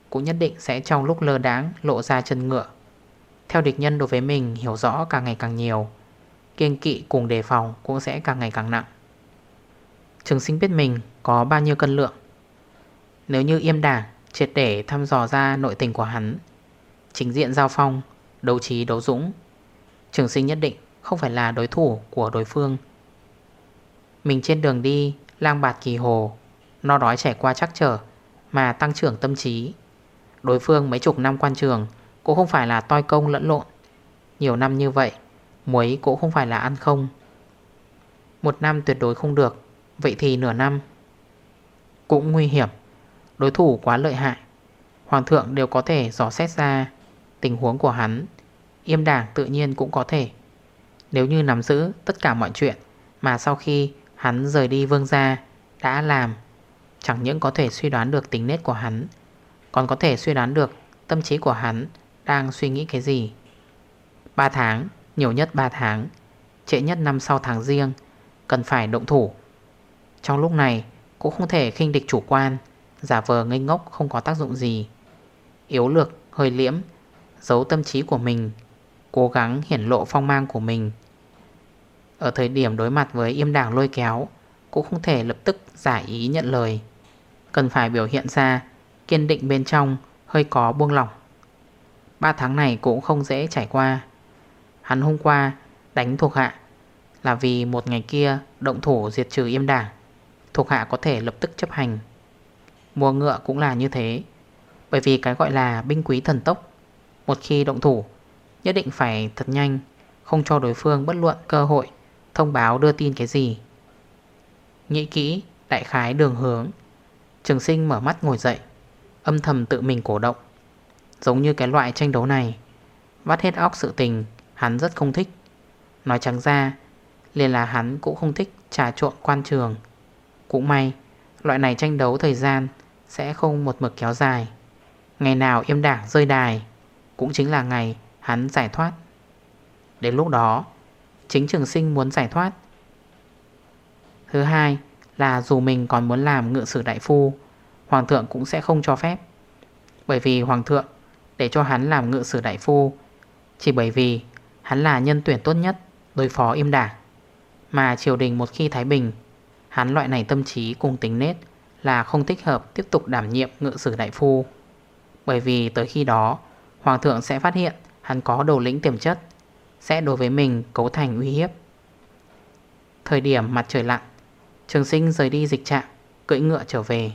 Speaker 1: Cũng nhất định sẽ trong lúc lơ đáng lộ ra chân ngựa. Theo địch nhân đối với mình hiểu rõ càng ngày càng nhiều Kiên kỵ cùng đề phòng cũng sẽ càng ngày càng nặng. Trường sinh biết mình có bao nhiêu cân lượng. Nếu như yêm đảng, triệt để thăm dò ra nội tình của hắn, Chính diện giao phong, Đấu trí đấu dũng, Trường sinh nhất định không phải là đối thủ của đối phương. Mình trên đường đi, lang bạt kỳ hồ No đói trải qua chắc trở Mà tăng trưởng tâm trí. Đối phương mấy chục năm quan trường Cũng không phải là toi công lẫn lộn. Nhiều năm như vậy, Muối cũng không phải là ăn không. Một năm tuyệt đối không được, Vậy thì nửa năm Cũng nguy hiểm. Đối thủ quá lợi hại, Hoàng thượng đều có thể dò xét ra Tình huống của hắn. Yêm đảng tự nhiên cũng có thể. Nếu như nắm giữ tất cả mọi chuyện Mà sau khi hắn rời đi vương gia Đã làm Chẳng những có thể suy đoán được tính nết của hắn Còn có thể suy đoán được Tâm trí của hắn đang suy nghĩ cái gì. 3 tháng Nhiều nhất 3 tháng Trễ nhất năm sau tháng riêng Cần phải động thủ. Trong lúc này cũng không thể khinh địch chủ quan Giả vờ ngây ngốc không có tác dụng gì. Yếu lược, hơi liễm Giấu tâm trí của mình Cố gắng hiển lộ phong mang của mình. Ở thời điểm đối mặt với im đảng lôi kéo Cũng không thể lập tức giải ý nhận lời. Cần phải biểu hiện ra Kiên định bên trong, Hơi có buông lỏng. Ba tháng này cũng không dễ trải qua. Hắn hôm qua đánh thuộc hạ Là vì một ngày kia Động thủ diệt trừ im đảng, Thuộc hạ có thể lập tức chấp hành. Mua ngựa cũng là như thế, Bởi vì cái gọi là binh quý thần tốc, Một khi động thủ Nhất định phải thật nhanh, Không cho đối phương bất luận cơ hội Thông báo đưa tin cái gì. Nghĩ kỹ, đại khái đường hướng. Trường sinh mở mắt ngồi dậy, Âm thầm tự mình cổ động. Giống như cái loại tranh đấu này, Vắt hết óc sự tình, Hắn rất không thích. Nói trắng ra, liền là hắn cũng không thích trà trộn quan trường. Cũng may, Loại này tranh đấu thời gian Sẽ không một mực kéo dài. Ngày nào im đảng rơi đài, Cũng chính là ngày hắn giải thoát. Đến lúc đó, Chính trường sinh muốn giải thoát. Thứ hai là dù mình còn muốn làm ngự sử đại phu, Hoàng thượng cũng sẽ không cho phép. Bởi vì Hoàng thượng, Để cho hắn làm ngự sử đại phu, Chỉ bởi vì hắn là nhân tuyển tốt nhất, Đối phó im đảng Mà triều đình một khi Thái Bình, Hắn loại này tâm trí cùng tính nết Là không thích hợp tiếp tục đảm nhiệm ngự sử đại phu. Bởi vì tới khi đó, Hoàng thượng sẽ phát hiện Hắn có đầu lĩnh tiềm chất, Sẽ đối với mình cấu thành uy hiếp. Thời điểm mặt trời lặn, Trường sinh rời đi dịch trạng, Cưỡi ngựa trở về.